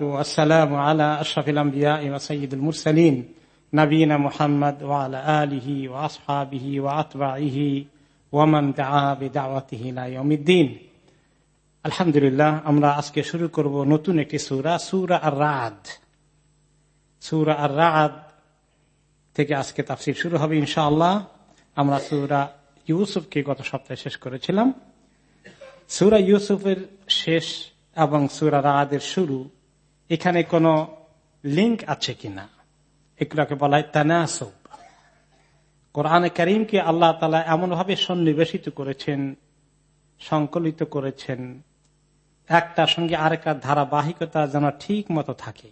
والسلام على أشرف الأنبياء وسيد المرسلين نبينا محمد وعلى آله وأصحابه وأتباعه ومن دعا بدعوته إلى يوم الدين আলহামদুলিল্লাহ আমরা আজকে শুরু করব নতুন একটি সুরা সুরা আর রাদ সুরা আর রাদ থেকে আজকে তাফসির শুরু হবে ইনশাআল্লাহ আমরা সুরা ইউসুফকে গত সপ্তাহে শেষ করেছিলাম সুরা ইউসুফের শেষ এবং সুরা রাদের শুরু, এখানে কোন লিঙ্ক আছে কিনা? এগুলাকে বলা হয় তানাসব। কোরআনে করিমকে আল্লাহ তালা এমন ভাবে সন্নিবেশিত করেছেন, সংকলিত করেছেন, একটার সঙ্গে আরেকটা ধারাবাহিকতা যেন ঠিক মতো থাকে।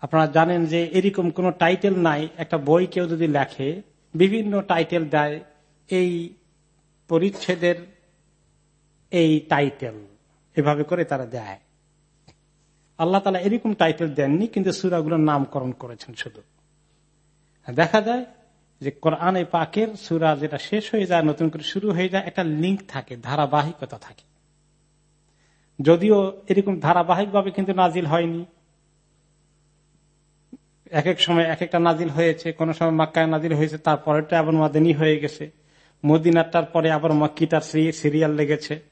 আপনারা জানেন যে এরকম কোন টাইটেল নাই, একটা বই কেউ যদি লেখে, বিভিন্ন টাইটেল দেয়, এই পরিচ্ছেদের এই টাইটেল এভাবে করে তারা দেয়। আল্লাহ তালা এরকম টাইটেল দেননি, কিন্তু সুরাগুলোর নামকরণ করেছেন শুধু। দেখা যায় যে কোরআনে পাকের সুরা যেটা শেষ হয়ে যায়, নতুন করে শুরু হয়ে যায়, একটা লিঙ্ক থাকে, ধারাবাহিকতা থাকে। যদিও এরকম ধারাবাহিকভাবে কিন্তু নাজিল হয়নি। এক এক সময় এক একটা নাজিল হয়েছে, কোন সময় মাক্কায় নাজিল হয়েছে তারপরেটা আবার মাদিনী হয়ে গেছে। মদিনাটার পরে আবার মক্কিটার সিরিয়াল লেগেছে।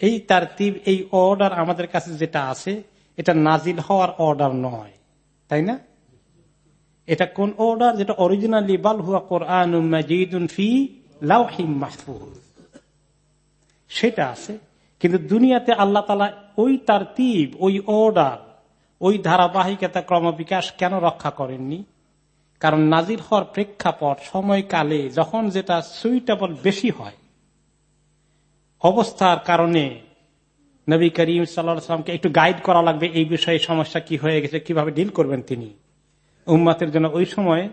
এই তার এই অর্ডার আমাদের কাছে যেটা আছে, এটা নাজিল হওয়ার অর্ডার নয়। তাই না? এটা কোন অর্ডার যেটা অরিজিনালি বাল হুয়া কোরআন ফি লাউহিম মাহফুজ। সেটা আছে। কিন্তু দুনিয়াতে আল্লাহ তালা ওই তার তীব ওই অর্ডার ওই ধারাবাহিকতা ক্রমবিকাশ কেন রক্ষা করেননি? কারণ নাজির হওয়ার প্রেক্ষাপট সময়কালে যখন যেটা সুইটেবল বেশি হয় অবস্থার কারণে নবী করিম সাল্লামকে একটু গাইড করা লাগবে এই বিষয়ে সমস্যা কি হয়ে গেছে, কীভাবে ডিল করবেন তিনি। উম্মাতের জন্য ওই সময়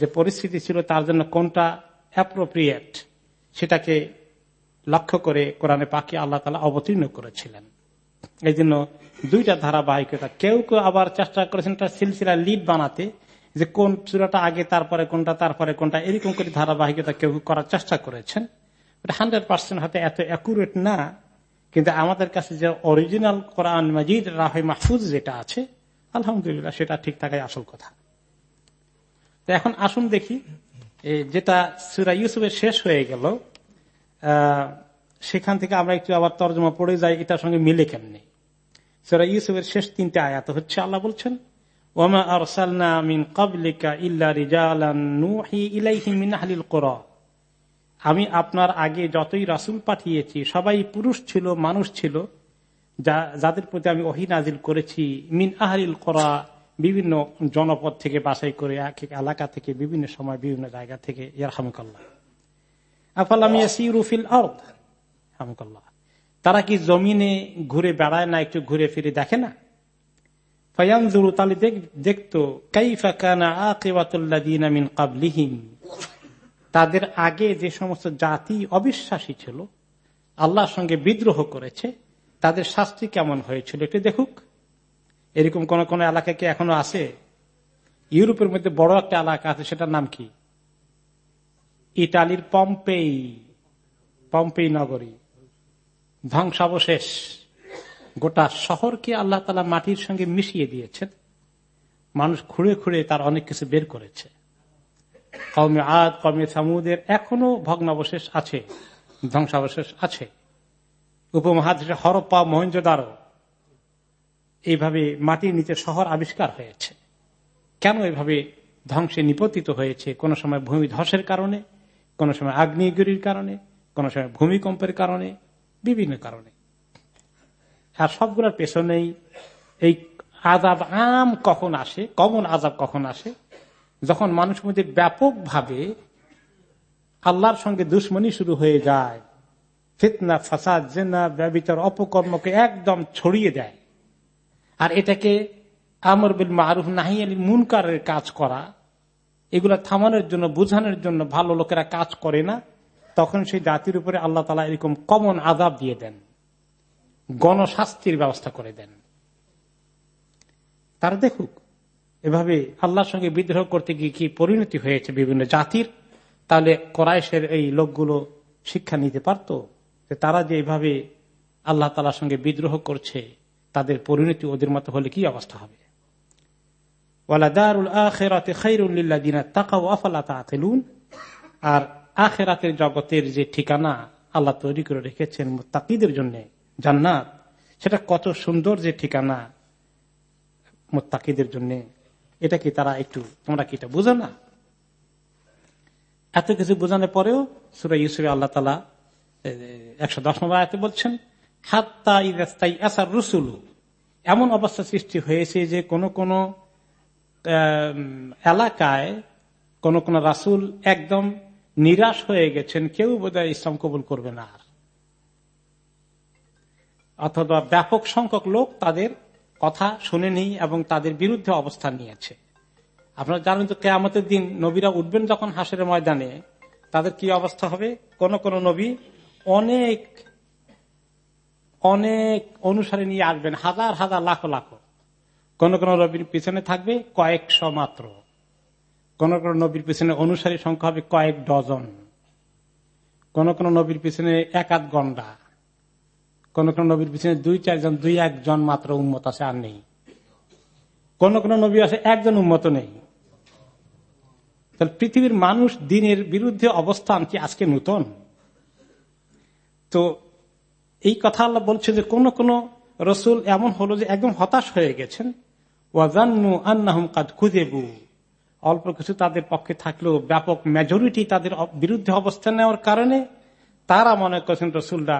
যে পরিস্থিতি ছিল তার জন্য কোনটা অ্যাপ্রোপ্রিয়েট সেটাকে লক্ষ্য করে কোরআনে পাকি আল্লাহ তালা অবতীর্ণ করেছিলেন। এই জন্য দুইটা ধারাবাহিকতা, কেউ কেউ আবার চেষ্টা করেছেন তার সিলসিলা লিড বানাতে যে কোন চূড়াটা আগে, তারপরে কোনটা তারপরে কোনটা, এরকম করে ধারাবাহিকতা কেউ করার চেষ্টা করেছেন। হান্ড্রেড পার্সেন্ট হয়তো এত অ্যাকুরেট না। কিন্তু আমাদের কাছে যে অরিজিনাল কোরআন মজিদ রাহে মাহফুজ যেটা আছে, আলহামদুলিল্লাহ সেটা ঠিক থাকাই আসল কথা। তো এখন আসুন দেখি যেটা সুরা ইউসুফের শেষ হয়ে গেল সেখান থেকে আমরা একটু আবার তর্জমা পড়ে যাই, এটার সঙ্গে মিলে কেমনি? সুরা ইউসুফের শেষ তিনটে আয়াত হচ্ছে, আল্লাহ বলছেন ওমা আরসালনা মিন কাবলিকা ইল্লা রিজালান নুহি ইলাইহি মিন আহলিল কোরআ। আমি আপনার আগে যতই রাসুল পাঠিয়েছি, সবাই পুরুষ ছিল, মানুষ ছিল, যা, যাদের প্রতি আমি ওহি নাজিল করেছি, মিন আহরিল করা, বিভিন্ন জনপদ থেকে বাছাই করে এক এক এলাকা থেকে, বিভিন্ন সময় বিভিন্ন জায়গা থেকে, ইয়ারহামুকাল্লাহ। রুফিল হামকাল্লাহ তারা কি জমিনে ঘুরে বেড়ায় না, একটু ঘুরে ফিরে দেখে না? ফয়ানজুরু, তাহলে দেখতো, কাইফা কানা আকিবাতুল্লাহ কাবলিহিম। তাদের আগে যে সমস্ত জাতি অবিশ্বাসী ছিল, আল্লাহর সঙ্গে বিদ্রোহ করেছে, তাদের শাস্তি কেমন হয়েছিল একটু দেখুক। এরকম কোন কোন এলাকা কি এখনও আছে? ইউরোপের মধ্যে বড় একটা এলাকা আছে, সেটার নাম কি? ইটালির পম্পেই পম্পেই নগরী। ধ্বংসাবশেষ। গোটা শহরকে আল্লাহ তালা মাটির সঙ্গে মিশিয়ে দিয়েছেন। মানুষ খুঁড়ে খুঁড়ে তার অনেক কিছু বের করেছে। কমে আদ কমে সামুদের এখনও ভগ্নাবশেষ আছে, ধ্বংসাবশেষ আছে। উপমহাদেশে হরপ্পা মহেঞ্জোদারো এইভাবে মাটির নিচে শহর আবিষ্কার হয়েছে। কেন এভাবে ধ্বংসে নিপতিত হয়েছে? কোন সময় ভূমি ধসের কারণে, কোন সময় আগ্নেয়গিরির কারণে, কোন সময় ভূমিকম্পের কারণে, বিভিন্ন কারণে। আর সবগুলোর পেছনেই এই আজাব আম কখন আসে, কমন আজাব কখন আসে? যখন মানুষের মধ্যে ব্যাপকভাবে আল্লাহর সঙ্গে দুশ্মনী শুরু হয়ে যায়, ফিতনা, ফাসাদ, জেনা, ব্যবিচার, অপকর্মকে একদম ছড়িয়ে দেয়। আর এটাকে আমর বিল মারুফ, নাহি আলী মুনকারের কাজ করা, এগুলা থামানোর জন্য, বোঝানোর জন্য ভালো লোকেরা কাজ করে না, তখন সেই জাতির উপরে আল্লাহ তালা এরকম কমন আদাব দিয়ে দেন, গণশাস্তির ব্যবস্থা করে দেন। তারা দেখুক এভাবে আল্লাহর সঙ্গে বিদ্রোহ করতে গিয়ে কি পরিণতি হয়েছে বিভিন্ন জাতির? তাহলে করাইশের এই লোকগুলো শিক্ষা নিতে পারত যে তারা যে এভাবে আল্লাহ তালার সঙ্গে বিদ্রোহ করছে, তাদের পরিণতি ওদের মতো হলে কি অবস্থা হবে? আর আখেরাতের জগতের যে ঠিকানা আল্লাহ তৈরি করে রেখেছেন তাকিদের জন্য জান্নাত, সেটা কত সুন্দর যে ঠিকানা মোত্তাকিদের জন্য। এটা কি তারা একটু, তোমরা কি এটা বুঝো না? এত কিছু বোঝানোর পরেও সুরা ইউসুফ আল্লাহ তালা একশো দশ নম্বর আয়তে বলছেন, হাত্তা ইদাস্তাই আসার রসুলু। এমন অবস্থা সৃষ্টি হয়েছে যে কোন কোন এলাকায় কোন কোন রাসুল একদম নিরাশ হয়ে গেছেন, কেউ বোধহয় ইসলাম কবুল করবে না আর। অথবা ব্যাপক সংখ্যক লোক তাদের কথা শুনেনি এবং তাদের বিরুদ্ধে অবস্থান নিয়েছে। আপনারা জানেন তো কেয়ামতের দিন নবীরা উঠবেন যখন হাসের ময়দানে। তাদের কি অবস্থা হবে? কোন কোন নবী অনেক অনেক অনুসারে নিয়ে আসবেন, হাজার হাজার, লাখ লাখ। কোন কোন নবীর পিছনে থাকবে কয়েকশো মাত্র। কোন কোন নবীর পিছনে অনুসারী সংখ্যা হবে কয়েক ডজন। কোন কোন নবীর পিছনে এক আধ গন্ডা কোন কোন নবীর পিছনে দুই চারজন, দুই একজন মাত্র উন্মত আছে আর নেই। কোন কোন নবী আছে, একজন উন্মত নেই। তাহলে পৃথিবীর মানুষ দিনের বিরুদ্ধে অবস্থান কি আজকে নতুন? তো এই কথা আল্লাহ বলছে যে কোন কোন রসুল এমন হলো যে একদম হতাশ হয়ে গেছেন। ওয়াজান্নু আন্নাহম কাদ খুদেবু অল্প কিছু তাদের পক্ষে থাকলেও ব্যাপক মেজরিটি তাদের বিরুদ্ধে অবস্থান নেওয়ার কারণে তারা মনে করছেন রসুলরা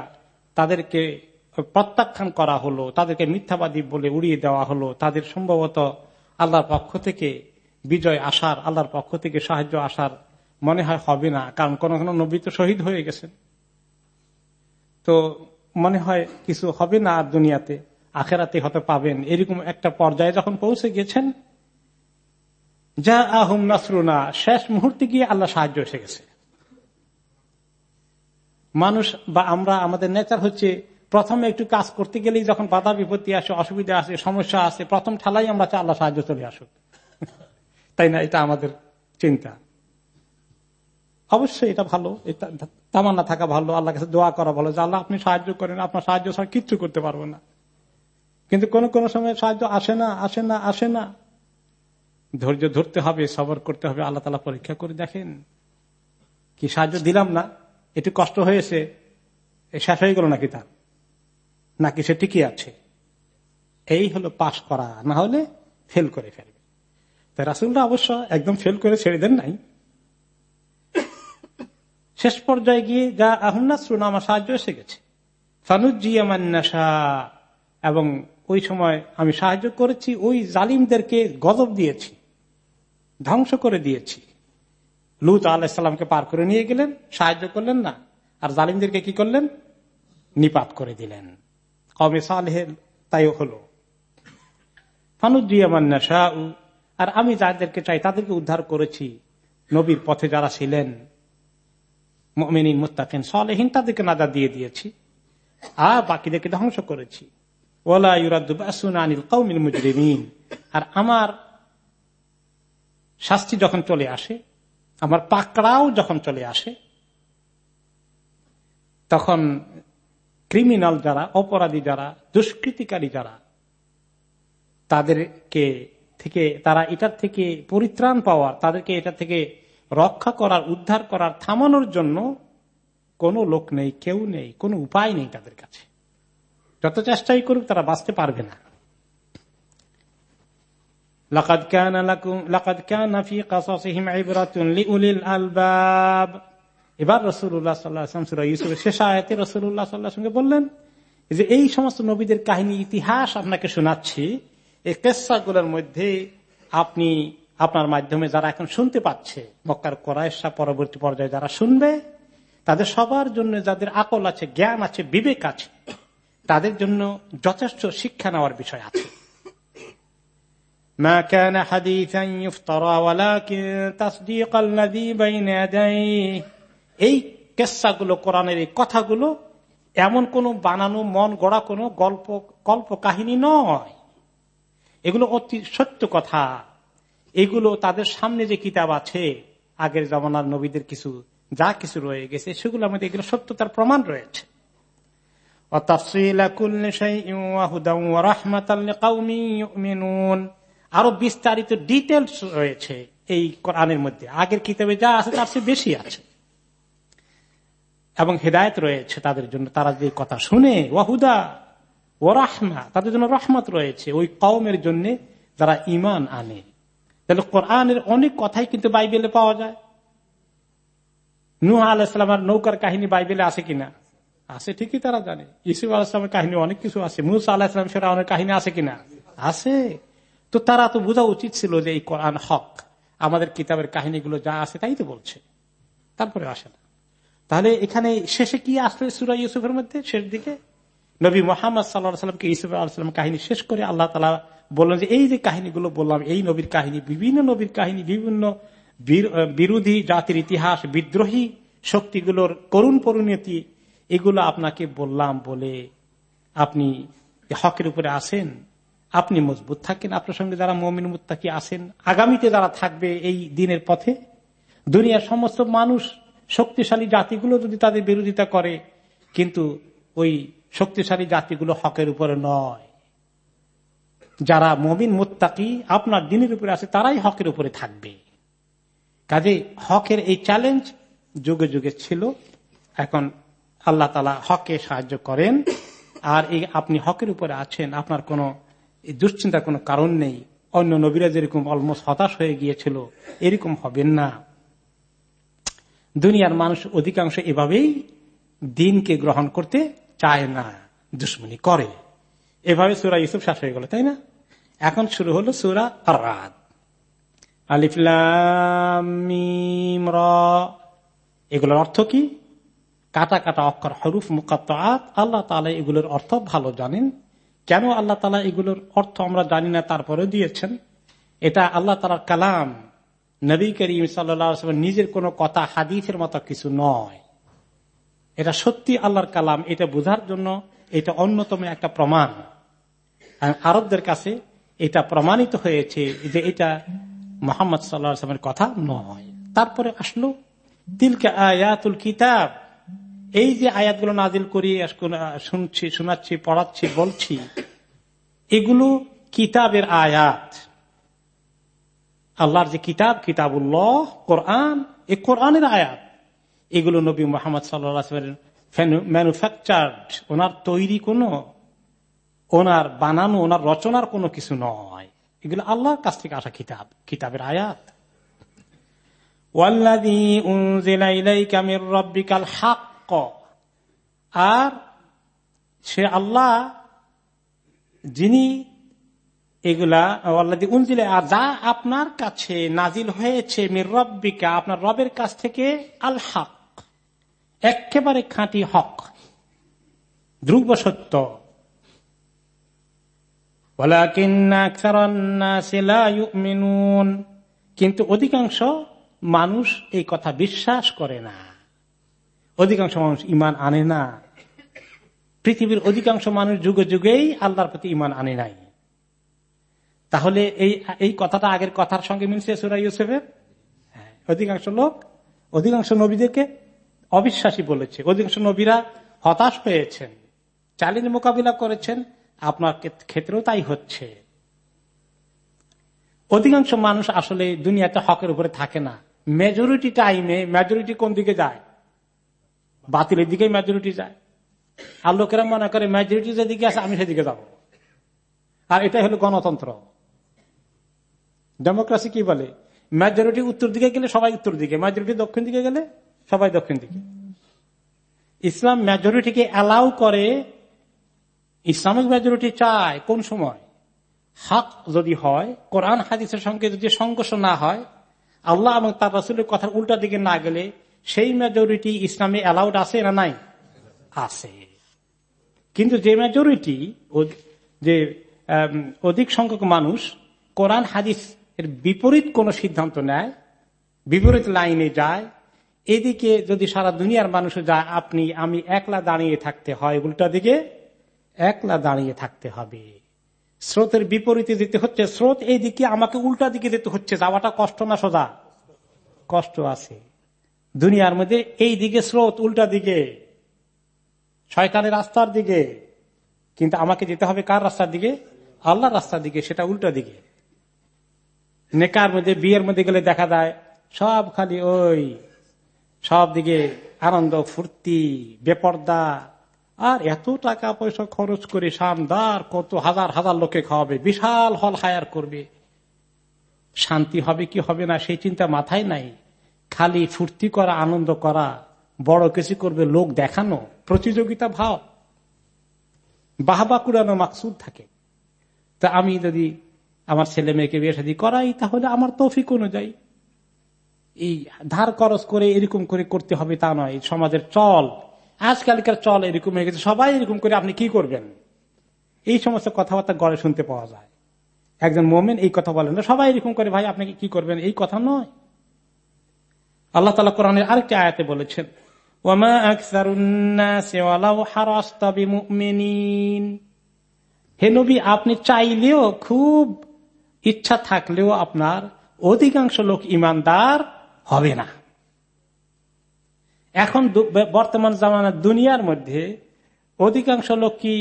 তাদেরকে প্রত্যাখ্যান করা হলো, তাদেরকে মিথ্যাবাদী বলে উড়িয়ে দেওয়া হলো, তাদের সম্ভবত আল্লাহর পক্ষ থেকে বিজয় আসার, আল্লাহর পক্ষ থেকে সাহায্য আসার মনে হয় হবে না, কারণ কোন কোন নবী তো শহীদ হয়ে গেছেন। তো মনে হয় কিছু হবে না আর দুনিয়াতে, আখেরাতে হতে পাবেন। এরকম একটা পর্যায়ে যখন পৌঁছে গেছেন যা আহম নাসরুনা, শেষ মুহূর্তে গিয়ে আল্লাহ সাহায্য এসে গেছে। মানুষ বা আমরা, আমাদের নেচার হচ্ছে প্রথমে একটু কাজ করতে গেলেই যখন বাধা বিপত্তি আসে, অসুবিধা আসে, সমস্যা আসে, প্রথম ঠালাই আমরা চাই আল্লাহ সাহায্য চলে আসুক। তাই না? এটা আমাদের চিন্তা। অবশ্যই এটা ভালো। তামান্না থাকা ভালো আল্লাহ কাছে দোয়া করা ভালো, যে আল্লাহ আপনি সাহায্য করেন, আপনার সাহায্য ছাড়া কিচ্ছু করতে পারব না। কিন্তু কোন কোন সময় সাহায্য আসে না আসে না আসে না। ধৈর্য ধরতে হবে, সবর করতে হবে, আল্লাহ তালা পরীক্ষা করে দেখেন। কি সাহায্য দিলাম না? একটু কষ্ট হয়েছে শেষ হয়ে গেল নাকি তার নাকি সে টিকে আছে? এই হলো পাশ করা, না হলে ফেল করে ফেলবে। তাই রাসুলরা অবশ্য একদম ফেল করে ছেড়ে দেন নাই। শেষ পর্যায়ে গিয়ে যা আহমনা শ্রুন আমার সাহায্য এসে গেছে। ফানুজিয়ামান্নাসা এবং ওই সময় আমি সাহায্য করেছি, ওই জালিমদেরকে গজব দিয়েছি, ধ্বংস করে দিয়েছি। লুত আলাহিসাল্লামকে পার করে নিয়ে গেলেন, সাহায্য করলেন না, আর জালিমদেরকে কি করলেন? নিপাত করে দিলেন। কবে সালেহের তাই হলো। ফানুদ্দিয়ামান্না আর আমি যাদেরকে চাই তাদেরকে উদ্ধার করেছি। নবীর পথে যারা ছিলেন মিনিন মুস্তাকিন সালেহীন, তাদেরকে নাজা দিয়ে দিয়েছি। আর বাকিদেরকে ধ্বংস করেছি। ওলা ইউরাদুবাসুনিল কৌমিল মুজরিমিন। আর আমার শাস্তি যখন চলে আসে, আমার পাকড়াও যখন চলে আসে, তখন ক্রিমিনাল যারা, অপরাধী যারা, দুষ্কৃতিকারী যারা, তাদেরকে থেকে, তারা এটার থেকে পরিত্রাণ পাওয়ার, তাদেরকে এটা থেকে রক্ষা করার, উদ্ধার করার, থামানোর জন্য কোনো লোক নেই, কেউ নেই, কোনো উপায় নেই তাদের কাছে। যত চেষ্টাই করুক, তারা বাঁচতে পারবে না। এবার রসুল্লাহ ইউসুফের শেষ আয়াতে রসুল্লাহ সাল্লাহ সঙ্গে বললেন যে এই সমস্ত নবীদের কাহিনী ইতিহাস আপনাকে শোনাচ্ছি এই কেসাগুলোর মধ্যে আপনি আপনার মাধ্যমে যারা এখন শুনতে পাচ্ছে মক্কার করায়সা পরবর্তী পর্যায়ে যারা শুনবে তাদের সবার জন্য যাদের আকল আছে জ্ঞান আছে বিবেক আছে তাদের জন্য যথেষ্ট শিক্ষা নেওয়ার বিষয় আছে ما كان حديثا يفترى ولكن تصديق الذي بين يديه এই কেসাগুলো, কোরআনের এই কথাগুলো এমন কোন বানানো, মন গড়া কোন গল্প গল্প কাহিনী নয়। এগুলো অতি সত্য কথা। এগুলো তাদের সামনে যে কিতাব আছে, আগের জমানার নবীদের কিছু, যা কিছু রয়ে গেছে সেগুলো আমাদের এগুলো সত্যতার প্রমাণ রয়েছে। আরও বিস্তারিত ডিটেলস রয়েছে এই কোরআনের মধ্যে। আগের কিতাবে যা আছে, তার চেয়ে বেশি আছে। এবং হেদায়ত রয়েছে তাদের জন্য। তারা যে কথা শুনে, ওয়াহুদা ও রাহমা, তাদের জন্য রহমত রয়েছে। ওই কওমের জন্য যারা ইমান আনে। তাহলে কোরআনের অনেক কথাই কিন্তু বাইবেলে পাওয়া যায়। নুহা আলাহিসামের নৌকার কাহিনী বাইবেলে আছে কিনা? আছে, ঠিকই তারা জানে। ইসুফ আলাহিসামের কাহিনী অনেক কিছু আছে। মুসা আলাহিসাম ফেরাউনের কাহিনী আছে কিনা? আছে। তো তারা তো বোঝা উচিত ছিল যে এই কোরআন হক। আমাদের কিতাবের কাহিনীগুলো যা আছে তাই তো বলছে। তারপরে আসে না। তাহলে এখানে শেষে কি আসলে সুরা ইউসুফের মধ্যে? শেষ দিকে? নবী মোহাম্মদ সাল্লাহ সাল্লামকে ইসুফ আলাহিসাম কাহিনী শেষ করে আল্লাহ তালা বললেন যে, এই যে কাহিনীগুলো বললাম, এই নবীর কাহিনী, বিভিন্ন নবীর কাহিনী, বিভিন্ন বিরোধী জাতির ইতিহাস, বিদ্রোহী শক্তিগুলোর করুণ পরিণতি, এগুলো আপনাকে বললাম বলে আপনি হকের উপরে আসেন আপনি মজবুত থাকেন, আপনার সঙ্গে যারা মমিন মুত্তাকি আসেন আগামীতে যারা থাকবে এই দিনের পথে, দুনিয়ার সমস্ত মানুষ শক্তিশালী জাতিগুলো যদি তাদের বিরোধিতা করে, কিন্তু ওই শক্তিশালী জাতিগুলো হকের উপরে নয়। যারা মমিন, মোত্তাকি, আপনার দিনের উপরে আছে, তারাই হকের উপরে থাকবে। কাজে হকের এই চ্যালেঞ্জ যুগে যুগে ছিল। এখন আল্লাহ তালা হকে সাহায্য করেন। আর এই আপনি হকের উপরে আছেন, আপনার কোনো দুশ্চিন্তার কোনো কারণ নেই। অন্য নবীরা যেরকম অলমোস্ট হতাশ হয়ে গিয়েছিল, এরকম হবেন না। দুনিয়ার মানুষ অধিকাংশ এভাবেই দিনকে গ্রহণ করতে চায় না, দুশ্মনী করে। এভাবে সুরা ইউসুফ শেষ হয়ে গেল, তাই না? এখন শুরু হলো সুরা রাত আলিফলাম এগুলোর অর্থ কি? কাটা কাটা অক্ষর, হরুফ মুকাত আল্লাহ তালা এগুলোর অর্থ ভালো জানেন। কেন আল্লাহ তালা এগুলোর অর্থ আমরা জানি না তারপরে দিয়েছেন? এটা আল্লাহ তালার কালাম। নবী করিম সাল্লাম নিজের কোনো কথা হাদিফের মতো কিছু নয়। এটা সত্যি আল্লাহর কালাম, এটা বোঝার জন্য এটা অন্যতম একটা প্রমাণ। আরবদের কাছে এটা প্রমাণিত হয়েছে যে এটা মোহাম্মদ সাল্লামের কথা নয়। তারপরে আসলো, তিলকে আয়াতুল কিতাব। এই যে আয়াতগুলো নাজিল করি শুনছি, শোনাচ্ছি, পড়াচ্ছি, বলছি, এগুলো কিতাবের আয়াত। আল্লাহর যে কিতাব, কিতাবুল্লাহ, কোরআন, এ কোরআনের আয়াত। এগুলো নবী মোহাম্মদ সাল্লামের ম্যানুফ্যাকচার্ড ওনার তৈরি কোন, ওনার বানানো, ওনার রচনার কোনো কিছু নয়। এগুলো আল্লাহর কাছ থেকে আসা কিতাব, কিতাবের আয়াত। আর সে আল্লাহ, যিনি এগুলা উনজিলে আর যা আপনার কাছে নাজিল হয়েছে মির রব্বিকা, আপনার রবের কাছ থেকে আল হক একেবারে খাঁটি হক, ধ্রুব সত্য। কিন্তু অধিকাংশ মানুষ এই কথা বিশ্বাস করে না। অধিকাংশ মানুষ ইমান আনে না। পৃথিবীর অধিকাংশ মানুষ যুগে যুগেই আল্লাহর প্রতি ইমান আনে নাই। তাহলে এই এই কথাটা আগের কথার সঙ্গে মিলছে সুরা ইউসুফের? হ্যাঁ, অধিকাংশ লোক অধিকাংশ নবীদেরকে অবিশ্বাসী বলেছে। অধিকাংশ নবীরা হতাশ হয়েছেন চ্যালেঞ্জ মোকাবিলা করেছেন আপনার ক্ষেত্রেও তাই হচ্ছে। অধিকাংশ মানুষ আসলে দুনিয়াতে হকের উপরে থাকে না। মেজরিটি টাইমে মেজরিটি কোন দিকে যায়? বাতিলের দিকে মেজরিটি যায়। আর লোকেরা মনে করে মেজরিটি যেদিকে আছে আমি সেদিকে যাব। আর এটাই হলো গণতন্ত্র। ডেমোক্রেসি কি বলে? মেজরিটি উত্তর দিকে গেলে সবাই উত্তর দিকে। মেজরিটি দক্ষিণ দিকে গেলে সবাই দক্ষিণ দিকে। ইসলাম মেজরিটিকে অ্যালাউ করে, ইসলামিক মেজরিটি চায় কোন সময়? হক যদি হয়, কোরআন, হাদিসের সঙ্গে যদি সংঘর্ষ না হয়, আল্লাহ এবং তার রাসুলের কথার উল্টা দিকে না গেলে সেই মেজরিটি ইসলামে অ্যালাউড আছে না নাই? আছে। কিন্তু যে মেজরিটি যে অধিক সংখ্যক মানুষ কোরআন, হাদিস এর বিপরীত কোন সিদ্ধান্ত নেয়, বিপরীত লাইনে যায়, এদিকে যদি সারা দুনিয়ার মানুষ যায়, আপনি, আমি একলা দাঁড়িয়ে থাকতে হয়, উল্টা দিকে একলা দাঁড়িয়ে থাকতে হবে। স্রোতের বিপরীতে যেতে হচ্ছে, স্রোত এই দিকে আমাকে উল্টা দিকে যেতে হচ্ছে, যাওয়াটা কষ্ট না সোজা? কষ্ট আছে। দুনিয়ার মধ্যে এই দিকে স্রোত, উল্টা দিকে, শয়তানের রাস্তার দিকে, কিন্তু আমাকে যেতে হবে কার রাস্তার দিকে? আল্লাহ রাস্তার দিকে, সেটা উল্টা দিকে। নেকার মধ্যে, বিয়ের মধ্যে গেলে দেখা যায়, সব খালি ওই, সব দিকে আনন্দ, ফুর্তি, বেপর্দা। আর এত টাকা পয়সা খরচ করে শানদার কত হাজার হাজার লোকে খাওয়াবে, বিশাল হল হায়ার করবে। শান্তি হবে কি হবে না, সেই চিন্তা মাথায় নাই। খালি ফুর্তি করা, আনন্দ করা, বড় কিছু করবে লোক দেখানো, প্রতিযোগিতা ভাব। বাহবা কুড়ানো মাকসুদ থাকে। তা আমি যদি আমার ছেলে মেয়েকে বিয়ে সাদী করাই, তাহলে আমার তৌফিক অনুযায়ী। এই ধার খরচ করে এরকম করে করতে হবে তা নয়, সমাজের চল। আজকালকার চল এরকম হয়ে গেছে, সবাই এরকম করে, আপনি কি করবেন? এই সমস্ত কথাবার্তা গড়ে শুনতে পাওয়া যায়। একজন মোমেন এই কথা বলেন না, সবাই এরকম করে, ভাই আপনাকে কি করবেন? এই কথা নয়। আল্লাহ তালা কোরআনের আরেকটি আয়াতে বলেছেন হে নবী, আপনি চাইলেও খুব ইচ্ছা থাকলেও আপনার অধিকাংশ লোক ইমানদার হবে না। এখন বর্তমান জামানার দুনিয়ার মধ্যে অধিকাংশ লোক কি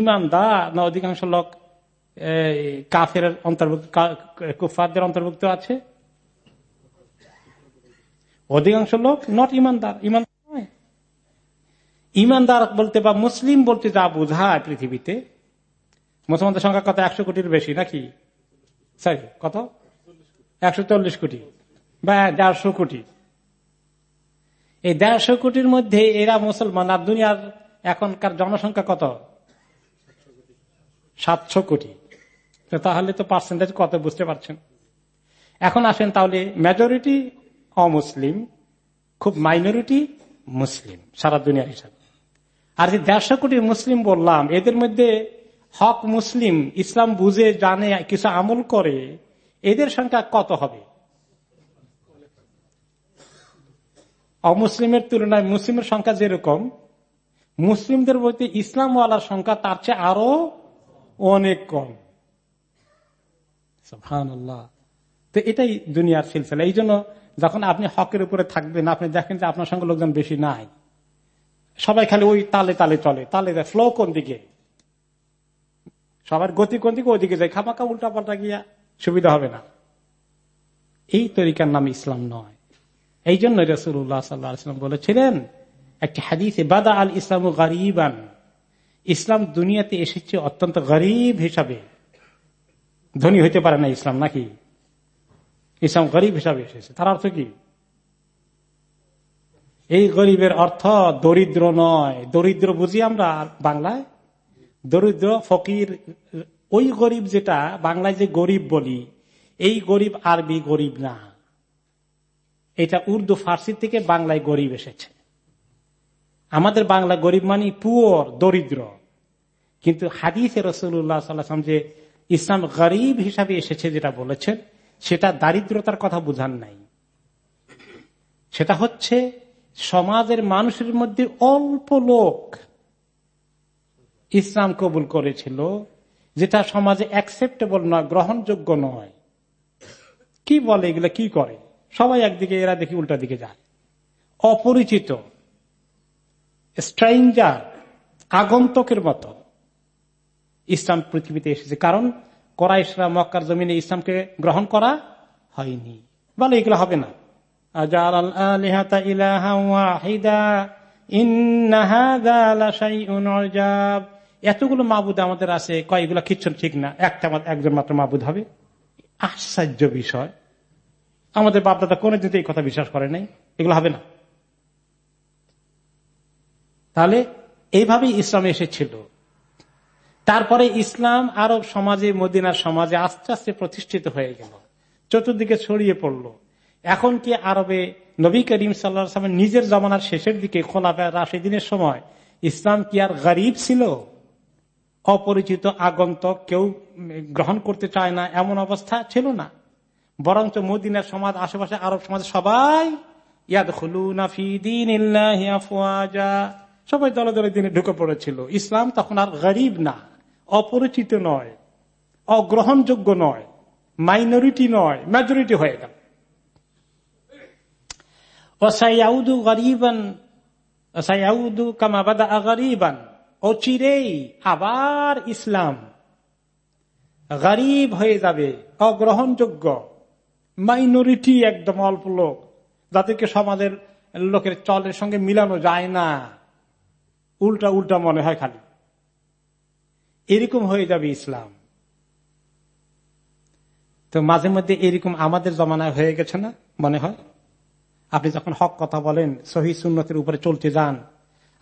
ইমানদার না অধিকাংশ লোক কাফের অন্তর্ভুক্ত কুফারদের অন্তর্ভুক্ত আছে? অধিকাংশ লোক নট ইমানদার। ইমান ইমানদার বলতে বা মুসলিম বলতে যা বোঝায় পৃথিবীতে, মুসলমানদের সংখ্যা কত একশো কোটির বেশি নাকি? সরি কত? একশো চল্লিশ কোটি বা দেড়শো কোটি। এই দেড়শো কোটির মধ্যে এরা মুসলমান, আর দুনিয়ার এখনকার জনসংখ্যা কত? সাতশো কোটি। তাহলে তো পার্সেন্টেজ কত বুঝতে পারছেন? এখন আসেন তাহলে মেজরিটি অমুসলিম, খুব মাইনরিটি মুসলিম, সারা দুনিয়ার হিসাবে। আর যে দেড়শো কোটি মুসলিম বললাম, এদের মধ্যে হক মুসলিম, ইসলাম বুঝে, জানে, কিছু আমল করে, এদের সংখ্যা কত হবে? অমুসলিমের তুলনায় মুসলিমের সংখ্যা যেরকম, মুসলিমদের বলতে ইসলামওয়ালার সংখ্যা তার চেয়ে আরও অনেক কম। তো এটাই দুনিয়ার সিলসিলা। এই জন্য যখন আপনি হকের উপরে থাকবেন, আপনি দেখেন যে আপনার সঙ্গে লোকজন বেশি নাই। সবাই খালি ওই তালে তালে চলে, তালে ফ্লো কোন দিকে? সবার গতি কোন দিকে? ওইদিকে যায় খামাকা উল্টা পাল্টা গিয়া সুবিধা হবে না। এই তরিকার নাম ইসলাম নয়। এই জন্য রসুল্লাহ সাল্লাম বলেছিলেন, একটি হাদিসে, বাদা আল ইসলাম গরিবান। ইসলাম দুনিয়াতে এসেছে অত্যন্ত গরিব হিসাবে। ধনী হইতে পারে না ইসলাম, নাকি? ইসলাম গরিব হিসাবে এসেছে। তার অর্থ কি? এই গরিবের অর্থ দরিদ্র নয়। দরিদ্র বুঝি আমরা বাংলায়? দরিদ্র, ফকির, ওই গরিব যেটা, বাংলায় যে গরিব বলি, এই গরিব আরবি গরিব না। এটা উর্দু ফার্সি থেকে বাংলায় গরিব এসেছে। আমাদের বাংলা গরিব মানে পুয়র, দরিদ্র। কিন্তু হাদিসে রসুল্লাহ সাল্লাম যে ইসলাম গরিব হিসাবে এসেছে যেটা বলেছেন, সেটা দারিদ্রতার কথা বুঝান নাই। সেটা হচ্ছে সমাজের মানুষের মধ্যে অল্প লোক। ইসলাম কবুল করেছিল, যেটা সমাজে অ্যাকসেপ্টেবল নয়, গ্রহণযোগ্য নয়। কি বলে এগুলো, কি করে? সবাই একদিকে, এরা দেখি উল্টা দিকে যায়। অপরিচিত স্ট্রেঞ্জার আগন্তকের মতো ইসলাম পৃথিবীতে এসেছে। কারণ করাইশরা মক্কার জমিনে ইসলামকে গ্রহণ করা হয়নি। বলে এগুলো হবে না। এতগুলো মাবুদ আমাদের আছে কয়েকগুলো কিচ্ছু ঠিক না। একটা একজন মাত্র মাবুদ হবে। আশ্চর্য বিষয়। আমাদের বাপদাদা দিন এই কথা বিশ্বাস করে নাই। এগুলো হবে না। তাহলে এইভাবেই ইসলাম এসেছিল। তারপরে ইসলাম আরব সমাজে, মদিনার সমাজে আস্তে আস্তে প্রতিষ্ঠিত হয়ে গেল। চতুর্দিকে ছড়িয়ে পড়ল। এখন কি আরবে নবী করিম সাল্লা নিজের জমানার শেষের দিকে খোলাফা রাশেদিনের সময় ইসলাম কি আর গরিব ছিল? অপরিচিত আগন্তক কেউ গ্রহণ করতে চায় না, এমন অবস্থা ছিল না। বরঞ্চ মদিনার সমাজ, আশেপাশে আরব সমাজ সবাই ইয়াদ সবাই দলে দলে দিনে ঢুকে পড়েছিল। ইসলাম তখন আর গরিব না, অপরিচিত নয়, অগ্রহণযোগ্য নয়, মাইনরিটি নয়, মেজরিটি হয়ে গেল। ওসাইয়াউদু গরিবান, ওসাইয়াউদু কামাবাদা গরিবান। অচিরেই আবার ইসলাম। গরিব হয়ে যাবে, অগ্রহণযোগ্য মাইনরিটি একদম অল্প লোক যাদেরকে সমাজের লোকের চলের সঙ্গে মিলানো যায় না। উল্টা উল্টা মনে হয় খালি। এরকম হয়ে যাবে ইসলাম। তো মাঝে মধ্যে এরকম আমাদের জমানায় হয়ে গেছে না, মনে হয়? আপনি যখন হক কথা বলেন, সহি সুন্নতের উপরে চলতে যান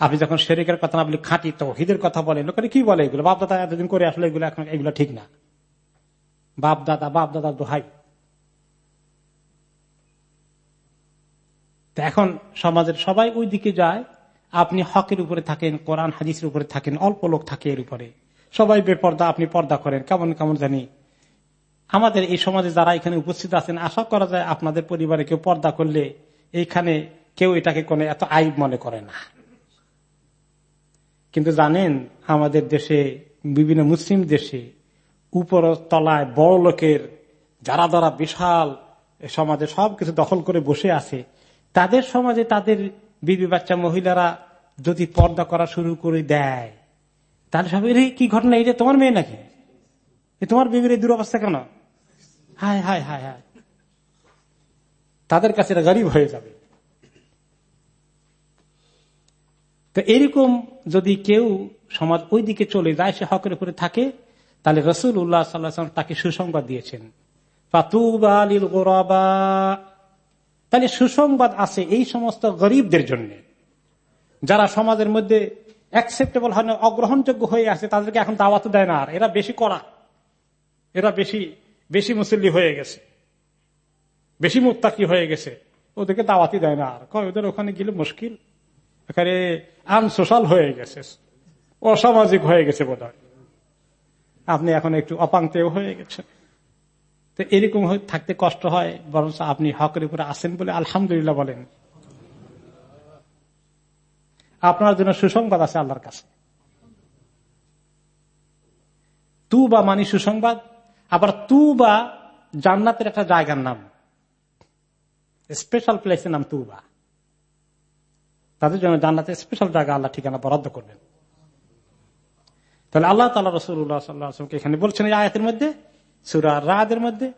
আপনি যখন শেরিকের কথা না বলি, খাঁটি তো হিদের কথা বলেন, লোকের কি বলে এগুলো? বাপ দাদা এতদিন করে আসলে, এগুলো এখন এগুলো ঠিক না। বাপ দাদা বাপ দাদা দোহাই এখন সমাজের সবাই ওই দিকে যায়, আপনি হকের উপরে থাকেন, কোরআন হাদিসের উপরে থাকেন, অল্প লোক থাকে এর উপরে। সবাই বেপর্দা, আপনি পর্দা করেন, কেমন কেমন জানি। আমাদের এই সমাজে যারা এখানে উপস্থিত আছেন, আশা করা যায় আপনাদের পরিবারে কেউ পর্দা করলে এইখানে কেউ এটাকে কোনো এত আইব মনে করে না। কিন্তু জানেন, আমাদের দেশে, বিভিন্ন মুসলিম দেশে উপর তলায় বড় লোকের যারা যারা বিশাল সমাজে সবকিছু দখল করে বসে আছে, তাদের সমাজে তাদের বিবি বাচ্চা মহিলারা যদি পর্দা করা শুরু করে দেয়, তাহলে সব এর কি ঘটনা? এই যে তোমার মেয়ে নাকি? তোমার বিবির এই দুরবস্থা কেন? হায় হায় হায় হায়। তাদের কাছে এটা গরিব হয়ে যাবে। তো এরকম যদি কেউ সমাজ ওই দিকে চলে যায়, সে হকের উপরে থাকে, তাহলে রসুল উল্লাহ সাল্লাহ তাকে সুসংবাদ দিয়েছেন। তাহলে সুসংবাদ আছে এই সমস্ত গরিবদের জন্য। যারা সমাজের মধ্যে অ্যাকসেপ্টেবল হয় অগ্রহণযোগ্য হয়ে আছে, তাদেরকে এখন দাওয়াত দেয় না আর। এরা বেশি করা এরা বেশি বেশি মুসল্লি হয়ে গেছে। বেশি মুক্তাকি হয়ে গেছে। ওদেরকে দাওয়াতি দেয় না আর। ওদের ওখানে গেলে মুশকিল। এখানে আনসোশাল হয়ে গেছে, অসামাজিক হয়ে গেছে বোধ আপনি এখন একটু অপাঙ্কেও হয়ে গেছেন। তো এরকম থাকতে কষ্ট হয় বরং আপনি হকের উপরে আসেন বলে আলহামদুলিল্লাহ বলেন। আপনার জন্য সুসংবাদ আছে আল্লাহর কাছে। তু বা মানি সুসংবাদ, আবার তু বা জান্নাতের একটা জায়গার নাম। স্পেশাল প্লেসের নাম তুবা। তাদের জন্য জান্নাতের স্পেশাল জায়গা আল্লাহ ঠিকানা বরাদ্দ করবেন। তাহলে আল্লাহ তালা রসুল্লাহ এখানে বলছেন এই আয়াতের মধ্যে, সুরা রাদের মধ্যে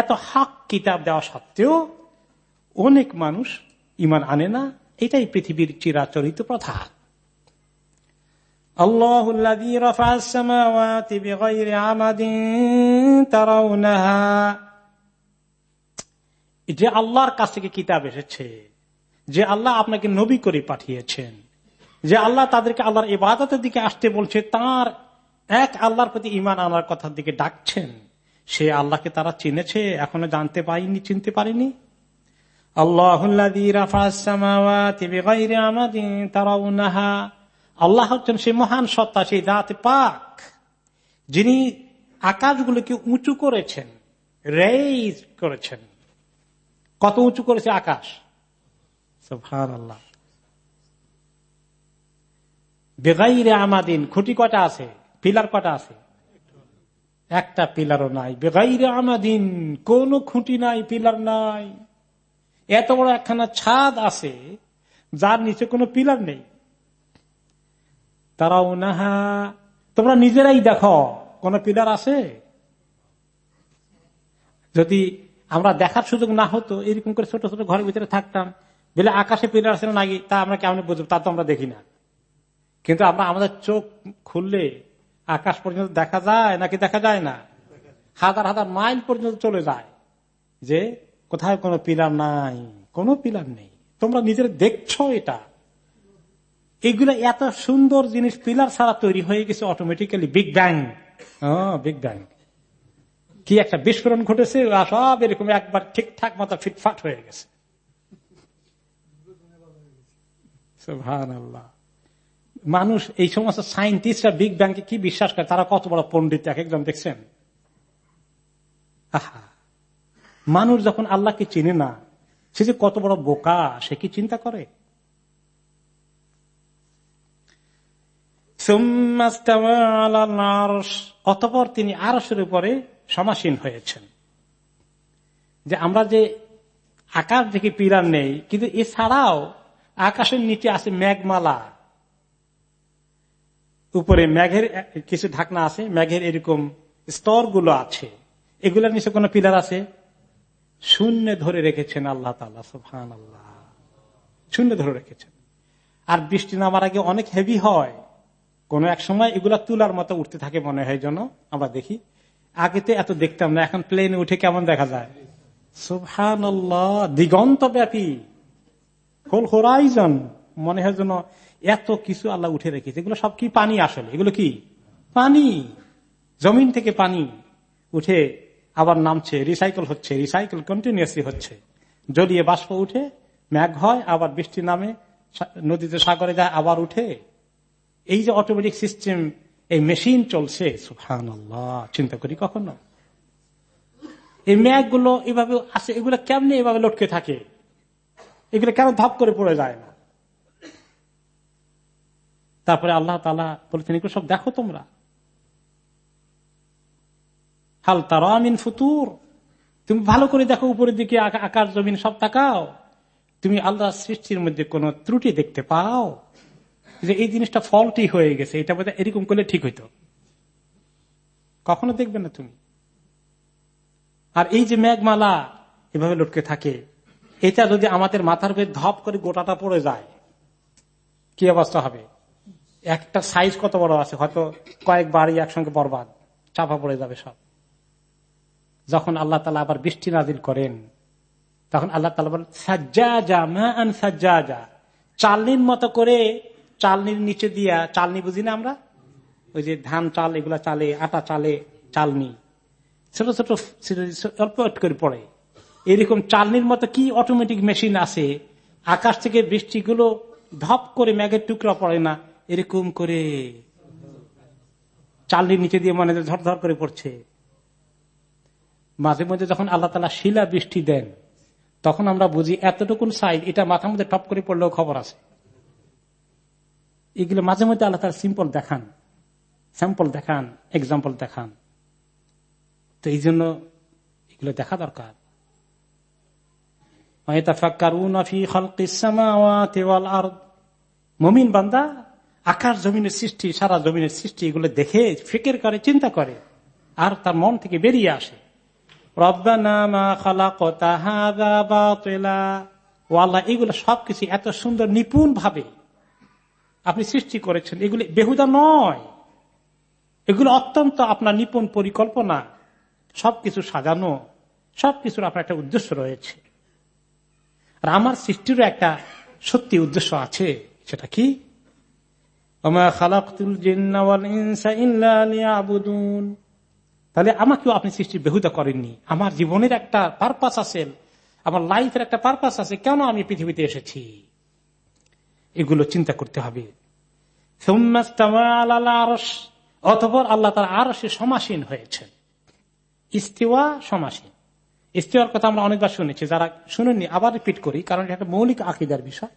এত হাক কিতাব দেওয়া সত্ত্বেও অনেক মানুষ ইমান আনে না, এটাই পৃথিবীর চিরাচরিত প্রথা। আল্লাহ যে আল্লাহর কাছ থেকে কিতাব এসেছে, যে আল্লাহ আপনাকে নবী করে পাঠিয়েছেন, যে আল্লাহ তাদেরকে আল্লাহর ইবাদতের দিকে আসতে বলছে, তার এক আল্লাহর প্রতি ইমান আনার কথার দিকে ডাকছেন। সে আল্লাহকে তারা চিনেছে, এখনও জানতে পারিনি, চিনতে পারিনি। আল্লাহ আল্লাহ হচ্ছেন সে মহান সত্তা, সেই দাঁত পাক, যিনি আকাশগুলোকে উঁচু করেছেন রেইজ করেছেন। কত উঁচু করেছে আকাশ? আল্লাহ বেগাইরে আমাদিন খুঁটি কটা আছে? পিলার কটা আছে? একটা পিলারও নাই। বেগাইরে আমাদিন কোন খুঁটি নাই পিলার নাই। এত বড় একখানা ছাদ আছে যার নিচে কোনো পিলার নেই। তারা উনাহা তোমরা নিজেরাই দেখো কোন পিলার আছে? যদি আমরা দেখার সুযোগ না হতো, এরকম করে ছোট ছোট ঘরের ভিতরে থাকতাম। বলে আকাশে পিলার আছে নাকি, তা আমরা কেমন বুঝব? তা তো আমরা দেখি না। কিন্তু আমরা, আমাদের চোখ খুললে আকাশ পর্যন্ত দেখা যায় নাকি দেখা যায় না? হাজার হাজার মাইল পর্যন্ত চলে যায়। যে কোথায় কোনো পিলার নাই, কোনো পিলার নেই। তোমরা নিজের দেখছ এটা। এগুলো এত সুন্দর জিনিস, পিলার ছাড়া তৈরি হয়ে গেছে অটোমেটিক্যালি বিগ ব্যাং হ্যাঁ বিগ ব্যাং কি একটা বিস্ফোরণ ঘটেছে? সব এরকম একবার ঠিকঠাক মতো ফিটফাট হয়ে গেছে। মানুষ, এই সমস্ত সাইন্টিস্টরা বিগ ব্যাংকে কি বিশ্বাস করে? তারা কত বড় পন্ডিত এক একজন দেখছেন? আহা। মানুষ যখন আল্লাহকে চিনে না, সে যে কত বড় বোকা, সে কি চিন্তা করে? অতপর তিনি আরসের উপরে সমাসীন হয়েছেন। যে আমরা যে আকাশ দেখে পিরান নেই, কিন্তু এছাড়াও আকাশের নিচে আছে মেঘমালা। উপরে মেঘের কিছু ঢাকনা আছে, মেঘের এরকম স্তরগুলো আছে। এগুলোর নিচে কোন পিলার আছে? শূন্য ধরে রেখেছেন আল্লাহ তালা সুফান আল্লাহ শূন্য ধরে রেখেছেন। আর বৃষ্টি নামার আগে অনেক হেভি হয়। কোন এক সময় এগুলা তুলার মতো উঠতে থাকে মনে হয় যেন, আমরা দেখি। আগে তো এত দেখতাম না, এখন প্লেনে উঠে কেমন দেখা যায়? সুফান দিগন্ত ব্যাপী হোল হোরাইজন মনে হয় যেন এত কিছু আল্লাহ উঠে রেখেছে। এগুলো সব কি পানি আসলে? এগুলো কি? পানি। জমিন থেকে পানি উঠে আবার নামছে রিসাইকেল হচ্ছে রিসাইকেল কন্টিনিউসলি হচ্ছে। জড়িয়ে বাষ্প উঠে ম্যাঘ হয়, আবার বৃষ্টি নামে নদীতে সাগরে যায়, আবার উঠে। এই যে অটোমেটিক সিস্টেম এই মেশিন চলছে সুফান চিন্তা করি কখনো? এই ম্যাঘগুলো এভাবে আছে এগুলো কেমনি এভাবে লটকে থাকে? এগুলো কেন ধাপ করে পড়ে যায় না? তারপরে আল্লাহ তালা বলছেন, এগুলো সব দেখো তোমরা। হাল তারা ফুতুর, তুমি ভালো করে দেখো, উপরের দিকে আকাশ জমিন সব তাকাও। তুমি আল্লাহ সৃষ্টির মধ্যে কোন ত্রুটি দেখতে পাও? যে এই জিনিসটা ফলটি হয়ে গেছে, এটা বোধ এরকম করলে ঠিক হইতো। কখনো দেখবে না তুমি। আর এই যে মেঘমালা এভাবে লটকে থাকে, এটা যদি আমাদের মাথার উপরে ধপ করে গোটাটা পড়ে যায়, কি অবস্থা হবে? একটা সাইজ কত বড় আছে? হয়তো কয়েক বাড়ি একসঙ্গে বরবাদ, চাপা পড়ে যাবে সব। যখন আল্লাহ তালা আবার বৃষ্টি নাজিল করেন, তখন আল্লাহ তালা বলেন সাজ্জা যা মান সাজ্জা যা চালনির মতো করে চালনির নিচে দিয়া, চালনি বুঝি না আমরা? ওই যে ধান চাল, এগুলা চালে, আটা চালে চালনি। ছোট ছোট অল্প করে পড়ে। এরকম চালনির মতো কি অটোমেটিক মেশিন আছে? আকাশ থেকে বৃষ্টিগুলো ধপ করে ম্যাগের টুকরা পড়ে না? এরকম করে। চালনির নিচে দিয়ে মনে ধর ধর করে পড়ছে। মাঝে মধ্যে যখন আল্লাহ তালা শিলা বৃষ্টি দেন, তখন আমরা বুঝি এতটুকুন সাইড এটা মাথার মধ্যে টপ করে পড়লেও খবর আছে। এগুলো মাঝে মধ্যে আল্লাহ তালা সিম্পল দেখান। স্যাম্পল দেখান এক্সাম্পল দেখান। তো এই জন্য এগুলো দেখা দরকার। মমিন বান্দা আকাশ জমিনের সৃষ্টি, সারা জমিনের সৃষ্টি এগুলো দেখে, ফিকের করে, চিন্তা করে, আর তার মন থেকে বেরিয়ে আসে। এগুলো সবকিছু এত সুন্দর নিপুণ ভাবে আপনি সৃষ্টি করেছেন, এগুলি বেহুদা নয়। এগুলো অত্যন্ত আপনার নিপুণ পরিকল্পনা। সবকিছু সাজানো, সবকিছুর আপনার একটা উদ্দেশ্য রয়েছে। আর আমার সৃষ্টিরও একটা সত্যি উদ্দেশ্য আছে, সেটা কি? তাহলে আমাকেও আপনি সৃষ্টির বেহুদা করেননি। আমার জীবনের একটা পারপাস আছে, আমার লাইফের একটা পারপাস আছে, কেন আমি পৃথিবীতে এসেছি? এগুলো চিন্তা করতে হবে। অতপর আল্লাহ তার আরও সমাসীন হয়েছেন। ইস্তিওয়া সমাসীন। ইস্তিওয়ার কথা আমরা অনেকবার শুনেছি, যারা শুনেননি আবার রিপিট করি, কারণ এটা একটা মৌলিক আকিদার বিষয়।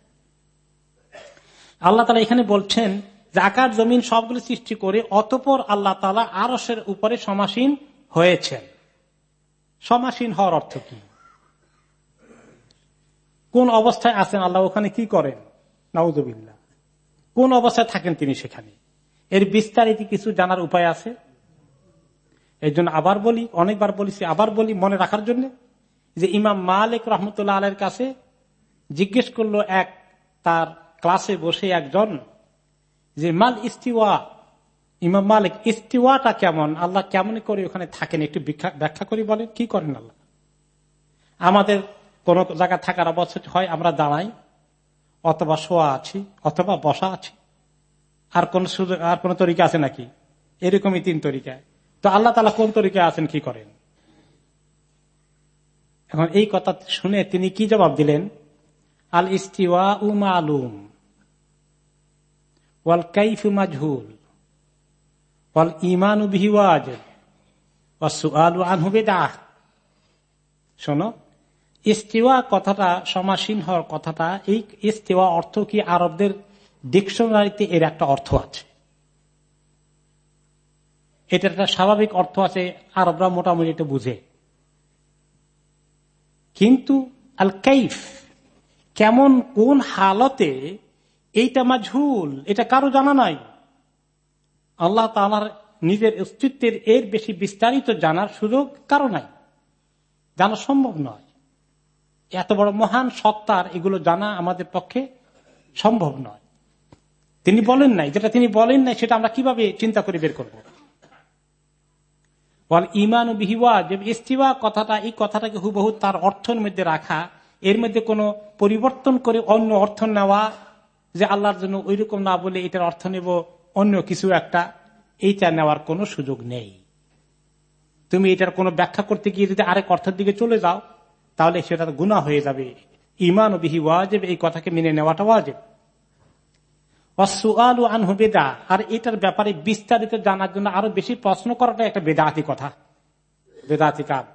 আল্লাহ তালা এখানে বলছেন যে আকার, জমিন সবগুলো সৃষ্টি করে অতপর আল্লাহ তালা আরসের উপরে সমাসীন হয়েছেন। সমাসীন হওয়ার অর্থ কি? কোন অবস্থায় আছেন আল্লাহ, ওখানে কি করেন? নাউজবিল্লা কোন অবস্থায় থাকেন তিনি সেখানে? এর বিস্তারিত কিছু জানার উপায় আছে? এই জন্য আবার বলি, অনেকবার বলিছি আবার বলি মনে রাখার জন্য যে ইমাম মালিক রহমতুল্লাহ আলের কাছে জিজ্ঞেস করল এক, তার ক্লাসে বসে একজন যে, মাল ইস্তিওয়া? ইমাম মালিক, ইস্তিওয়াটা কেমন? আল্লাহ কেমন করে ওখানে থাকেন? একটু ব্যাখ্যা করি বলেন, কি করেন আল্লাহ? আমাদের কোন জায়গায় থাকার অবস্থা হয়, আমরা দাঁড়াই। অথবা শোয়া আছি, অথবা বসা আছি। আর কোন আর কোন তরিকা আছে নাকি? এরকমই তিন তরিকায় তো আল্লাহ তালা কোন তরিকায় আছেন, কি করেন? এখন এই কথা শুনে তিনি কি জবাব দিলেন? আল ইস্তিওয়া উম আলুম ওয়াল কাইফু মাজহুল, ওয়াল ইমানু বিহি ওয়াজিব ওয়াসুআলু আনহু বিদআহ শোনো ইস্তিওয়া কথাটা, সমাসীন হওয়ার কথাটা, এই ইস্তিওয়া অর্থ কি আরবদের ডিকশনারিতে এর একটা অর্থ আছে। এটার একটা স্বাভাবিক অর্থ আছে, আরবরা মোটামুটি এটা বুঝে। কিন্তু আল কাইফ কেমন, কোন হালতে এইটা মাঝুল এটা কারও জানা নাই। আল্লাহ তালার নিজের অস্তিত্বের এর বেশি বিস্তারিত জানার সুযোগ কারও নাই। জানা সম্ভব নয়। এত বড় মহান সত্তার এগুলো জানা আমাদের পক্ষে সম্ভব নয়। তিনি বলেন নাই, যেটা তিনি বলেন নাই, সেটা আমরা কীভাবে চিন্তা করে বের করব? ইমান ও বিহিওয়া যে ইস্তিওয়া কথাটা, এই কথাটাকে হুবহু তার অর্থের মধ্যে রাখা, এর মধ্যে কোনো পরিবর্তন করে অন্য অর্থ নেওয়া, যে আল্লাহর জন্য ওই রকম না বলে এটার অর্থ নেব অন্য কিছু একটা, এইটা নেওয়ার কোনো সুযোগ নেই। তুমি এটার কোনো ব্যাখ্যা করতে গিয়ে যদি আরেক অর্থের দিকে চলে যাও তাহলে সেটা গুণা হয়ে যাবে। ইমান বিহি ওয়াজেব, এই কথাকে মেনে নেওয়াটা ওয়াজেব। আনহু বেদা আর এটার ব্যাপারে বিস্তারিত জানার জন্য আরও বেশি প্রশ্ন করাটা একটা বেদাতি কথা বেদাতি কাজ।